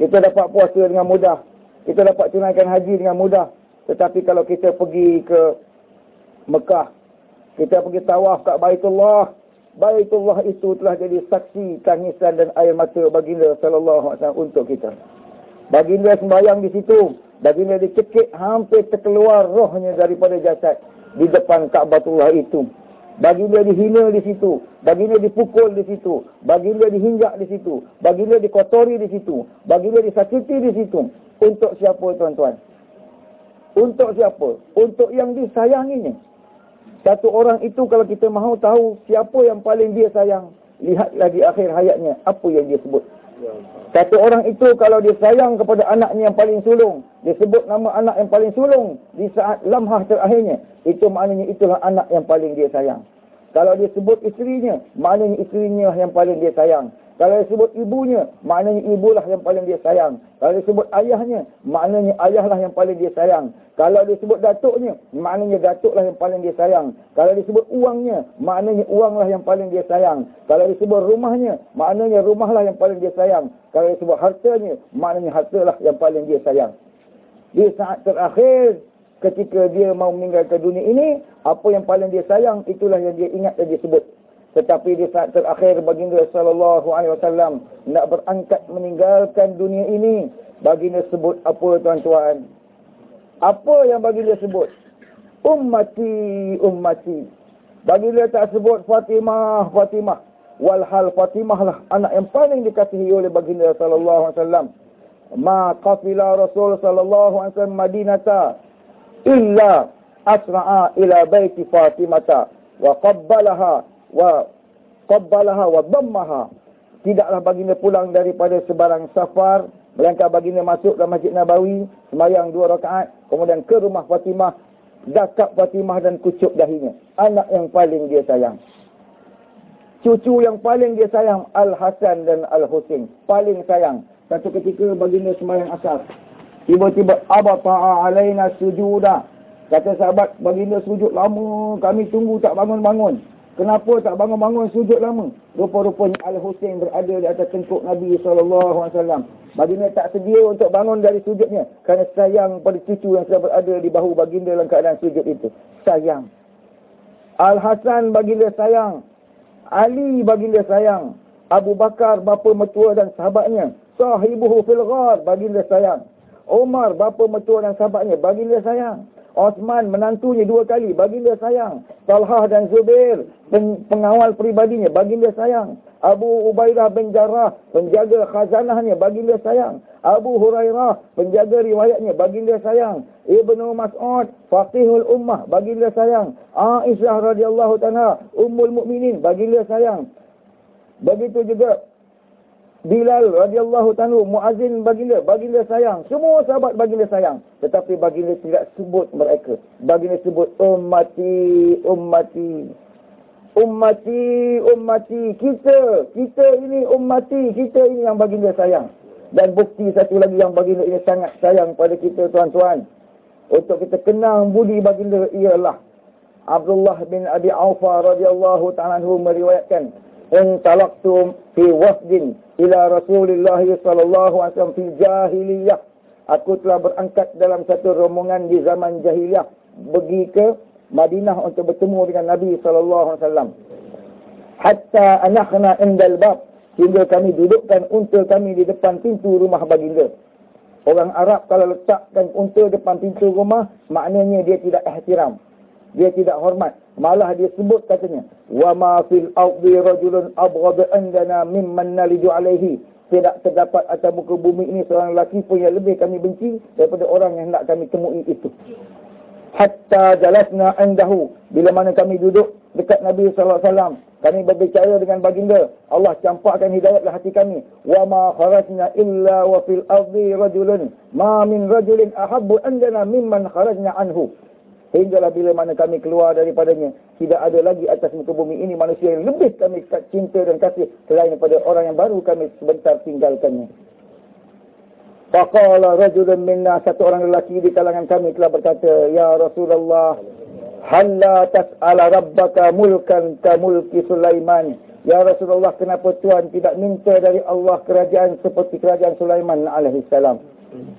Speaker 1: Kita dapat puasa dengan mudah. Kita dapat tunaikan haji dengan mudah. Tetapi kalau kita pergi ke Mekah, kita pergi tawaf kat Baitullah, Baitullah itu telah jadi saksi tangisan dan air mata baginda sallallahu alaihi wasallam untuk kita. Baginda sembahyang di situ, baginda dicekik hampir terkeluar rohnya daripada jasad di depan Ka'batullah itu. Baginda dihina di situ. Baginda dipukul di situ. Baginda dihinjak di situ. Baginda dikotori di situ. Baginda disakiti di situ. Untuk siapa tuan-tuan? Untuk siapa? Untuk yang disayanginya. Satu orang itu kalau kita mahu tahu siapa yang paling dia sayang. Lihatlah di akhir hayatnya. Apa yang dia sebut. Satu orang itu kalau dia sayang kepada anaknya yang paling sulung. Dia sebut nama anak yang paling sulung. Di saat lamhah terakhirnya. Itu maknanya itulah anak yang paling dia sayang. Kalau dia sebut isterinya, maknanya isterinya yang paling dia sayang. Kalau dia sebut ibunya, maknanya ibulah yang paling dia sayang. Kalau dia sebut ayahnya, maknanya ayahlah yang paling dia sayang. Kalau dia sebut datuknya, maknanya datuklah yang paling dia sayang. Kalau dia sebut uangnya, maknanya uanglah yang paling dia sayang. Kalau dia sebut rumahnya, maknanya rumahlah yang paling dia sayang. Kalau dia sebut hartanya, maknanya hartalah yang paling dia sayang. Di saat terakhir, ketika dia mau meninggalkan dunia ini, apa yang paling dia sayang, itulah yang dia ingat dan dia sebut. Tetapi di saat terakhir baginda sallallahu alaihi wasallam nak berangkat meninggalkan dunia ini, baginda sebut apa tuan-tuan? Apa yang baginda sebut? Ummati, ummati. Baginda tak sebut Fatimah, Fatimah. Walhal Fatimah lah anak yang paling dikasihi oleh baginda sallallahu alaihi wasallam. Ma qafila Rasul sallallahu alaihi wasallam Madinata illa asra'a ila baiti Fatimata wa qabbalaha wa qabbalaha wa dammaha tidaklah baginda pulang daripada sebarang safar melainkan baginda masuk ke Masjid Nabawi sembahyang dua rakaat kemudian ke rumah Fatimah dakap Fatimah dan kucuk dahinya anak yang paling dia sayang cucu yang paling dia sayang Al Hasan dan Al Husain paling sayang satu ketika baginda sembahyang asar Tiba-tiba abata'a alaina sujuda. Kata sahabat, baginda sujud lama. Kami tunggu tak bangun-bangun. Kenapa tak bangun-bangun sujud lama? Rupa-rupanya Al-Husain berada di atas tengkuk Nabi SAW. Baginda tak sedia untuk bangun dari sujudnya. Kerana sayang pada cucu yang sedang berada di bahu baginda dalam keadaan sujud itu. Sayang. Al-Hasan baginda sayang. Ali baginda sayang. Abu Bakar, bapa mertua dan sahabatnya. Sahibuhu fil ghar baginda sayang. Omar, bapa mertua dan sahabatnya, baginda sayang. Osman, menantunya dua kali, baginda sayang. Talhah dan Zubair, pengawal peribadinya, baginda sayang. Abu Ubaidah bin Jarrah, penjaga khazanahnya, baginda sayang. Abu Hurairah, penjaga riwayatnya, baginda sayang. Ibnu Mas'ud, faqihul ummah, baginda sayang. Aisyah radhiyallahu ta'ala, ummul mu'minin, baginda sayang. Begitu juga Bilal radhiyallahu taala muazin baginda baginda sayang. Semua sahabat baginda sayang. Tetapi baginda tidak sebut mereka. Baginda sebut ummati ummati ummati ummati. Kita kita ini ummati kita ini yang baginda sayang. Dan bukti satu lagi yang baginda ini sangat sayang pada kita tuan-tuan. Untuk kita kenang budi baginda ialah Abdullah bin Abi Aufa radhiyallahu taala meriwayatkan intalaktu fi wasdin ila Rasulullah sallallahu alaihi wasallam fi jahiliyah. Aku telah berangkat dalam satu rombongan di zaman jahiliyah pergi ke Madinah untuk bertemu dengan Nabi sallallahu alaihi wasallam. Hatta anakhna indal bab hingga kami dudukkan unta kami di depan pintu rumah baginda. Orang Arab kalau letakkan unta depan pintu rumah, maknanya dia tidak ihtiram dia tidak hormat malah dia sebut katanya wa ma fil ardi rajulun abghad indana mimman naliju alaihi tidak terdapat atas muka bumi ini seorang lelaki pun yang lebih kami benci daripada orang yang hendak kami temui itu hatta jalasna indahu bila mana kami duduk dekat Nabi sallallahu alaihi wasallam Kami berbicara dengan baginda. Allah campakkan hidayatlah hati kami. Wa ma kharajna illa wa fil ardi rajulun. Ma min rajulin ahabbu andana mimman kharajna anhu. Hinggalah bila mana kami keluar daripadanya. Tidak ada lagi atas muka bumi ini manusia yang lebih kami cinta dan kasih. Selain daripada orang yang baru kami sebentar tinggalkannya. Faqala rajulun minna satu orang lelaki di kalangan kami telah berkata, "Ya Rasulullah, halla tas'ala rabbaka mulkan ka mulki Sulaiman?" Ya Rasulullah, kenapa Tuhan tidak minta dari Allah kerajaan seperti kerajaan Sulaiman alaihi salam?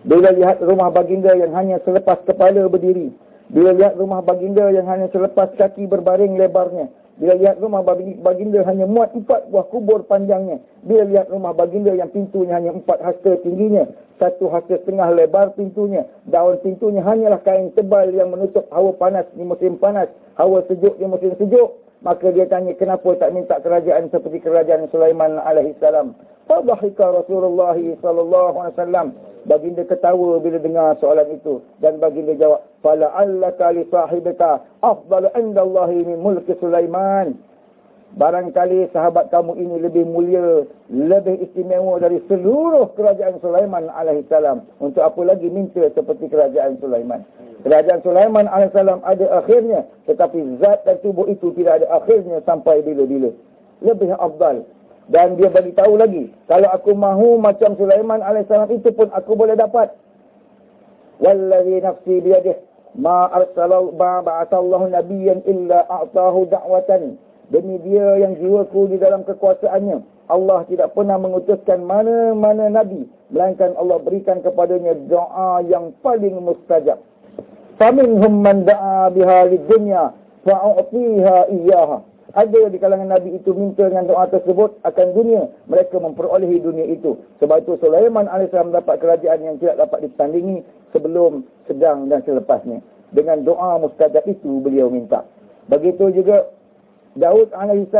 Speaker 1: Bila lihat rumah baginda yang hanya selepas kepala berdiri, bila lihat rumah baginda yang hanya selepas kaki berbaring lebarnya, bila lihat rumah baginda hanya muat empat buah kubur panjangnya. Bila lihat rumah baginda yang pintunya hanya empat hasta tingginya. Satu hasta setengah lebar pintunya. Daun pintunya hanyalah kain tebal yang menutup hawa panas di musim panas. Hawa sejuk di musim sejuk. Maka dia tanya kenapa tak minta kerajaan seperti kerajaan Sulaiman alaihi salam. Fadhahika Rasulullah wasallam. Baginda ketawa bila dengar soalan itu dan baginda jawab, "Fala allaka li sahibika afdalu inda Allah min mulki Sulaiman." Barangkali sahabat kamu ini lebih mulia, lebih istimewa dari seluruh kerajaan Sulaiman salam. Untuk apa lagi minta seperti kerajaan Sulaiman? Kerajaan Sulaiman salam ada akhirnya, tetapi zat dan tubuh itu tidak ada akhirnya sampai bila-bila. Lebih afdal dan dia bagi tahu lagi, kalau aku mahu macam Sulaiman alaihissalam itu pun aku boleh dapat. Wallazi nafsi biyadih ma arsalallahu ma ba'athallahu nabiyyan illa a'tahu da'watan. Demi dia yang jiwaku di dalam kekuasaannya, Allah tidak pernah mengutuskan mana-mana nabi melainkan Allah berikan kepadanya doa yang paling mustajab. Faminhum man da'a biha lid-dunya fa'u'tiha iyyaha ada di kalangan Nabi itu minta dengan doa tersebut akan dunia. Mereka memperolehi dunia itu. Sebab itu Sulaiman AS mendapat kerajaan yang tidak dapat ditandingi sebelum, sedang dan selepasnya. Dengan doa mustajab itu beliau minta. Begitu juga Daud AS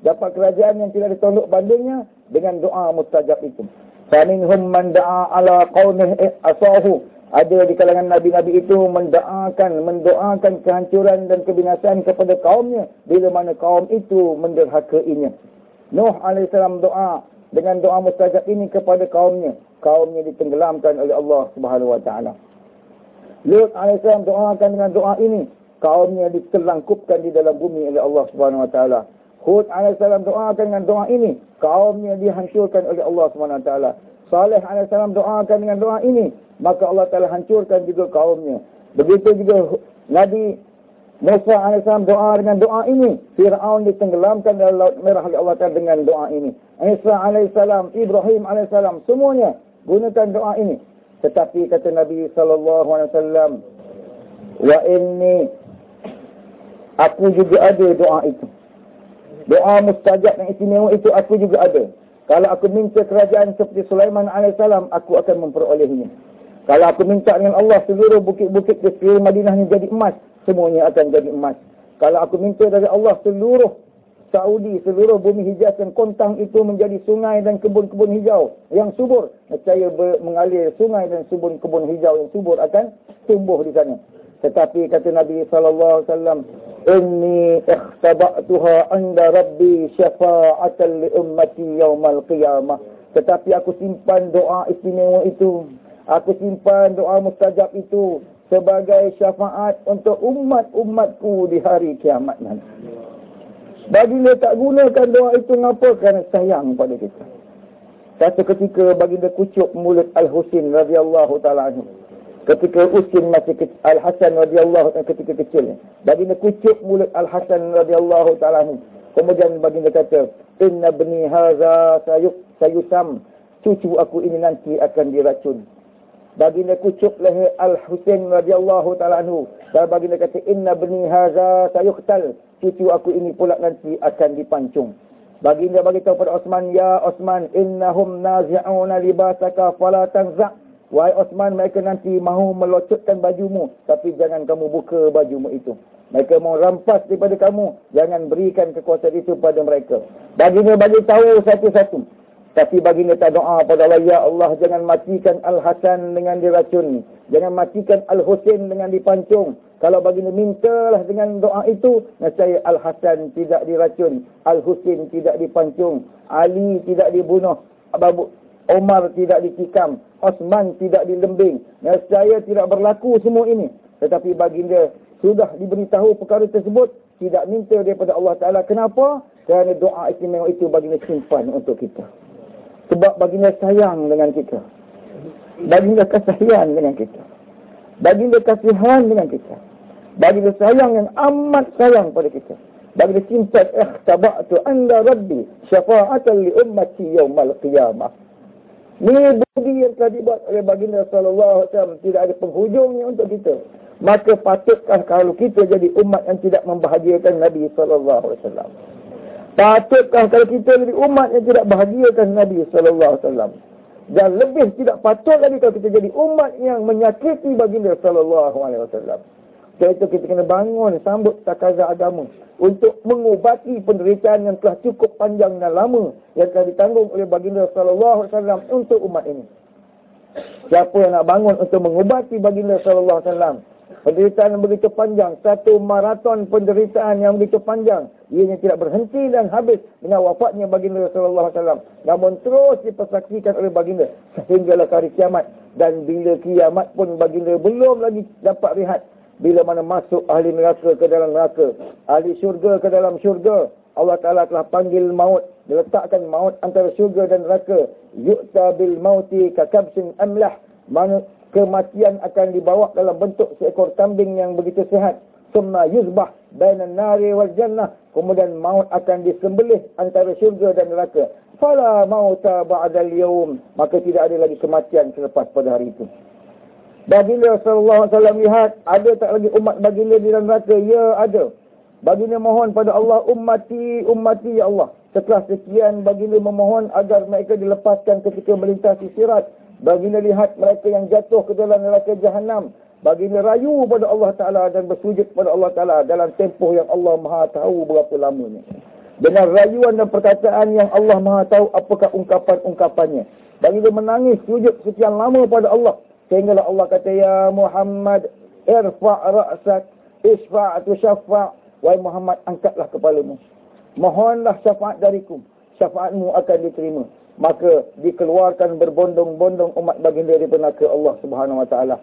Speaker 1: dapat kerajaan yang tidak ditondok bandingnya dengan doa mustajab itu. Faminhum man da'a ala qawmih asahu ada di kalangan Nabi-Nabi itu mendoakan, mendoakan kehancuran dan kebinasaan kepada kaumnya bila mana kaum itu menderhakainya. Nuh AS doa dengan doa mustajab ini kepada kaumnya. Kaumnya ditenggelamkan oleh Allah Subhanahu Taala. Lut AS doakan dengan doa ini. Kaumnya ditelangkupkan di dalam bumi oleh Allah Subhanahu Wa Taala. Hud AS doakan dengan doa ini. Kaumnya dihancurkan oleh Allah Subhanahu Wa Taala. Saleh AS doakan dengan doa ini maka Allah telah hancurkan juga kaumnya. Begitu juga Nabi Musa AS doa dengan doa ini. Fir'aun ditenggelamkan dalam laut merah oleh Allah Ta'ala dengan doa ini. Isa AS, Ibrahim AS, semuanya gunakan doa ini. Tetapi kata Nabi SAW, Wa inni, aku juga ada doa itu. Doa mustajab yang istimewa itu aku juga ada. Kalau aku minta kerajaan seperti Sulaiman AS, aku akan memperolehinya. Kalau aku minta dengan Allah seluruh bukit-bukit di sekeliling Madinah ini jadi emas, semuanya akan jadi emas. Kalau aku minta dari Allah seluruh Saudi, seluruh bumi Hijaz dan Kontang itu menjadi sungai dan kebun-kebun hijau yang subur. Saya mengalir sungai dan kebun-kebun hijau yang subur akan tumbuh di sana. Tetapi kata Nabi sallallahu "Inni ikhtaba'tuha 'inda Rabbi syafa'atan li ummati yaumal qiyamah." Tetapi aku simpan doa istimewa itu Aku simpan doa mustajab itu sebagai syafaat untuk umat-umatku di hari kiamat nanti. Baginda tak gunakan doa itu ngapa? Kerana sayang pada kita. Satu ketika baginda kucuk mulut Al-Husin radhiyallahu taala anhu. Ketika Usin masih kecil, Al-Hasan radhiyallahu taala ketika kecil. Baginda kucuk mulut Al-Hasan radhiyallahu taala anhu. Kemudian baginda kata, "Inna bni hadza sayuk sayusam." Cucu aku ini nanti akan diracun baginda kucuk leher Al-Husain radhiyallahu taala anhu dan baginda kata inna bni hadza sayuqtal cucu aku ini pula nanti akan dipancung baginda bagi tahu pada Osman ya Osman innahum nazi'una libasaka fala tanza wahai Osman mereka nanti mahu melocotkan bajumu tapi jangan kamu buka bajumu itu mereka mau rampas daripada kamu jangan berikan kekuasaan itu pada mereka baginda bagi tahu satu-satu Tapi baginda tak doa pada Allah, Ya Allah jangan matikan Al-Hasan dengan diracun. Jangan matikan Al-Husin dengan dipancung. Kalau baginda mintalah dengan doa itu, nescaya Al-Hasan tidak diracun. Al-Husin tidak dipancung. Ali tidak dibunuh. Abu Omar tidak ditikam. Osman tidak dilembing. Nescaya tidak berlaku semua ini. Tetapi baginda sudah diberitahu perkara tersebut. Tidak minta daripada Allah Ta'ala. Kenapa? Kerana doa istimewa itu baginda simpan untuk kita. Sebab baginda sayang dengan kita. Baginda kasihan dengan kita. Baginda kasihan dengan kita. Baginda sayang yang amat sayang pada kita. Baginda cinta ikhtaba'tu anda rabbi syafa'atan li ummati yawmal qiyamah. Ini budi yang telah dibuat oleh baginda sallallahu alaihi wasallam tidak ada penghujungnya untuk kita. Maka patutkah kalau kita jadi umat yang tidak membahagiakan Nabi sallallahu alaihi wasallam. Patutkah kalau kita jadi umat yang tidak bahagiakan Nabi SAW? Dan lebih tidak patut lagi kalau kita jadi umat yang menyakiti baginda SAW. Sebab itu kita kena bangun sambut takaza agama. Untuk mengubati penderitaan yang telah cukup panjang dan lama. Yang telah ditanggung oleh baginda SAW untuk umat ini. Siapa yang nak bangun untuk mengubati baginda SAW? Penderitaan yang begitu panjang. Satu maraton penderitaan yang begitu panjang. Ianya tidak berhenti dan habis dengan wafatnya baginda Rasulullah SAW. Namun terus dipersaksikan oleh baginda. Sehinggalah hari kiamat. Dan bila kiamat pun baginda belum lagi dapat rehat. Bila mana masuk ahli neraka ke dalam neraka. Ahli syurga ke dalam syurga. Allah Ta'ala telah panggil maut. Diletakkan maut antara syurga dan neraka. Yu'ta bil mauti kakabsin amlah. Mana kematian akan dibawa dalam bentuk seekor kambing yang begitu sehat. Summa yuzbah bainan nari wal jannah. Kemudian maut akan disembelih antara syurga dan neraka. Fala mauta ba'dal yawm. Maka tidak ada lagi kematian selepas pada hari itu. Baginda sallallahu alaihi wasallam lihat ada tak lagi umat baginda di dalam neraka? Ya, ada. Baginda mohon pada Allah ummati ummati ya Allah. Setelah sekian baginda memohon agar mereka dilepaskan ketika melintasi sirat Baginda lihat mereka yang jatuh ke dalam neraka jahanam. Baginda rayu pada Allah Ta'ala dan bersujud kepada Allah Ta'ala dalam tempoh yang Allah Maha tahu berapa lamanya. Dengan rayuan dan perkataan yang Allah Maha tahu apakah ungkapan-ungkapannya. Baginda menangis sujud sekian lama pada Allah. Sehinggalah Allah kata, Ya Muhammad, irfa' ra'sak, isfa'atu syafa' Wahai Muhammad, angkatlah kepalamu. Mohonlah syafaat dariku. Syafaatmu akan diterima maka dikeluarkan berbondong-bondong umat baginda dari neraka Allah Subhanahu wa taala.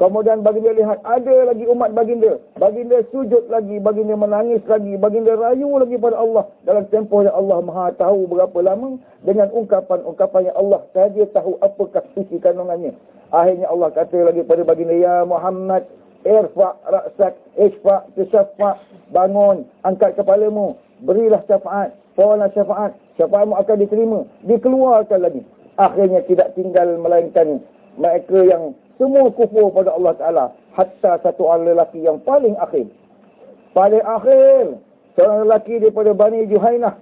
Speaker 1: Kemudian baginda lihat ada lagi umat baginda. Baginda sujud lagi, baginda menangis lagi, baginda rayu lagi pada Allah dalam tempoh yang Allah Maha tahu berapa lama dengan ungkapan-ungkapan yang Allah sahaja tahu apakah isi kandungannya. Akhirnya Allah kata lagi pada baginda ya Muhammad irfa ra'sak isfa tasaffa bangun angkat kepalamu berilah syafaat Pohonlah syafaat syafaatmu akan diterima. Dikeluarkan lagi. Akhirnya tidak tinggal melainkan mereka yang semua kufur pada Allah Ta'ala. Hatta satu orang lelaki yang paling akhir. Paling akhir. Seorang lelaki daripada Bani Juhainah.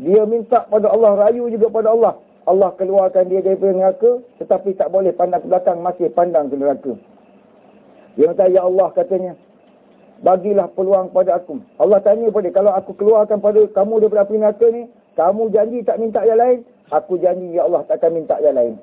Speaker 1: Dia minta pada Allah, rayu juga pada Allah. Allah keluarkan dia daripada neraka. Tetapi tak boleh pandang ke belakang, masih pandang ke neraka. Dia minta, Ya Allah katanya bagilah peluang pada aku. Allah tanya pada kalau aku keluarkan pada kamu daripada api neraka ni, kamu janji tak minta yang lain, aku janji ya Allah tak akan minta yang lain.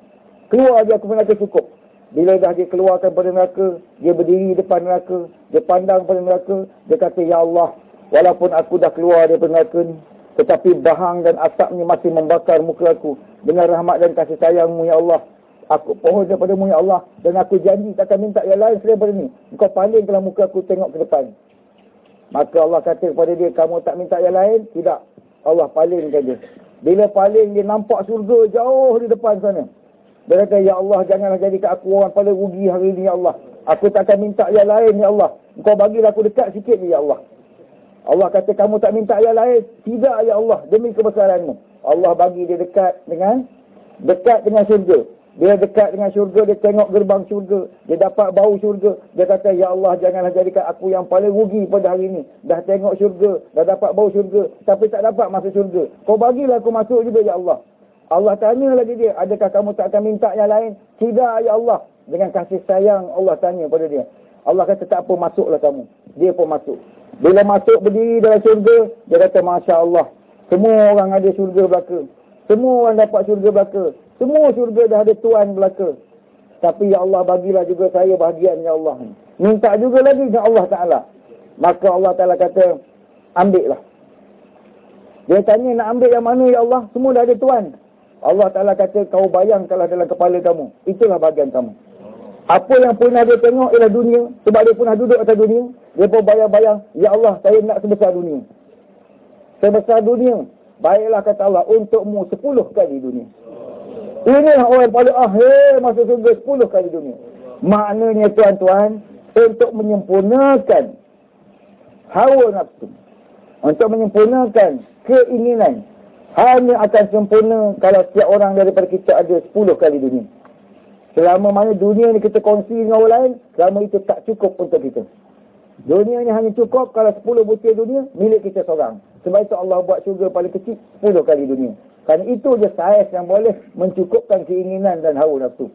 Speaker 1: Keluar dia aku neraka cukup. Bila dah dia keluarkan pada neraka, dia berdiri depan neraka, dia pandang pada neraka, dia kata, Ya Allah, walaupun aku dah keluar daripada neraka ni, tetapi bahang dan asapnya masih membakar muka aku. Dengan rahmat dan kasih sayangmu, Ya Allah, Aku pohon mu ya Allah. Dan aku janji tak akan minta yang lain selain daripada ni. Engkau palingkanlah muka aku tengok ke depan. Maka Allah kata kepada dia, kamu tak minta yang lain? Tidak. Allah palingkan dia. Bila paling dia nampak surga jauh di depan sana. Dia kata, Ya Allah, janganlah jadikan aku orang paling rugi hari ini, Ya Allah. Aku tak akan minta yang lain, Ya Allah. Engkau bagilah aku dekat sikit Ya Allah. Allah kata, kamu tak minta yang lain? Tidak, Ya Allah. Demi kebesaranmu. Allah bagi dia dekat dengan dekat dengan surga. Dia dekat dengan syurga, dia tengok gerbang syurga. Dia dapat bau syurga. Dia kata, Ya Allah, janganlah jadikan aku yang paling rugi pada hari ini. Dah tengok syurga, dah dapat bau syurga. Tapi tak dapat masuk syurga. Kau bagilah aku masuk juga, Ya Allah. Allah tanya lagi dia, adakah kamu tak akan minta yang lain? Tidak, Ya Allah. Dengan kasih sayang, Allah tanya pada dia. Allah kata, tak apa, masuklah kamu. Dia pun masuk. Bila masuk berdiri dalam syurga, dia kata, Masya Allah. Semua orang ada syurga belakang. Semua orang dapat syurga belaka. Semua syurga dah ada tuan belaka. Tapi ya Allah bagilah juga saya bahagian ya Allah. Minta juga lagi ya Allah Ta'ala. Maka Allah Ta'ala kata, ambil lah. Dia tanya nak ambil yang mana ya Allah? Semua dah ada tuan. Allah Ta'ala kata, kau bayangkanlah dalam kepala kamu. Itulah bahagian kamu. Apa yang pernah dia tengok ialah dunia. Sebab dia pernah duduk atas dunia. Dia pun bayang-bayang, Ya Allah, saya nak sebesar dunia. Sebesar dunia. Baiklah kata Allah, untukmu sepuluh kali dunia. Inilah orang paling akhir masuk surga sepuluh kali dunia. Maknanya tuan-tuan, untuk menyempurnakan hawa nafsu. Untuk menyempurnakan keinginan. Hanya akan sempurna kalau setiap orang daripada kita ada sepuluh kali dunia. Selama mana dunia ni kita kongsi dengan orang lain, selama itu tak cukup untuk kita. Dunia ni hanya cukup kalau sepuluh butir dunia, milik kita seorang. Sebab itu Allah buat syurga paling kecil, sepuluh kali dunia. Kerana itu je saiz yang boleh mencukupkan keinginan dan hawa nafsu.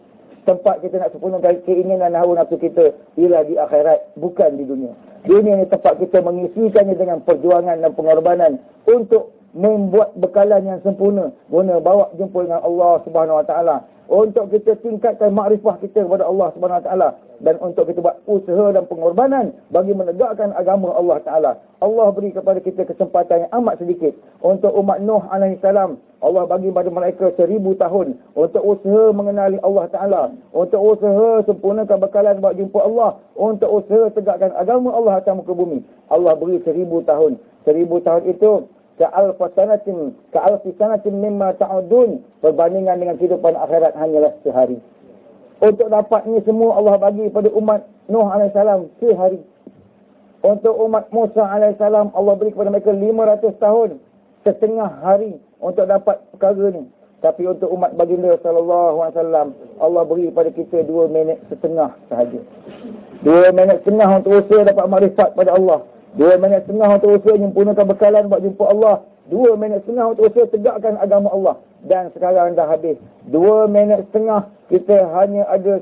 Speaker 1: Tempat kita nak sempurnakan keinginan dan hawa nafsu kita, ialah di akhirat, bukan di dunia. Dunia ni tempat kita mengisikannya dengan perjuangan dan pengorbanan untuk membuat bekalan yang sempurna. Guna bawa jumpa dengan Allah Subhanahu Wa Taala untuk kita tingkatkan makrifah kita kepada Allah Subhanahu Wa Taala dan untuk kita buat usaha dan pengorbanan bagi menegakkan agama Allah Taala. Allah beri kepada kita kesempatan yang amat sedikit untuk umat Nuh alaihi salam. Allah bagi kepada mereka seribu tahun untuk usaha mengenali Allah Taala, untuk usaha sempurnakan bekalan buat jumpa Allah, untuk usaha tegakkan agama Allah atas muka bumi. Allah beri seribu tahun. Seribu tahun itu ka'alfa sanatin ka'alfi sanatin mimma ta'udun. Perbandingan dengan kehidupan akhirat hanyalah sehari. Untuk dapat ini semua Allah bagi pada umat Nuh AS sehari. Untuk umat Musa AS Allah beri kepada mereka 500 tahun. Setengah hari untuk dapat perkara ni. Tapi untuk umat baginda sallallahu alaihi wasallam Allah beri kepada kita 2 minit setengah sahaja. 2 minit setengah untuk usaha dapat makrifat pada Allah Dua minit setengah untuk usaha menyempurnakan bekalan buat jumpa Allah. Dua minit setengah untuk usaha tegakkan agama Allah. Dan sekarang dah habis. Dua minit setengah kita hanya ada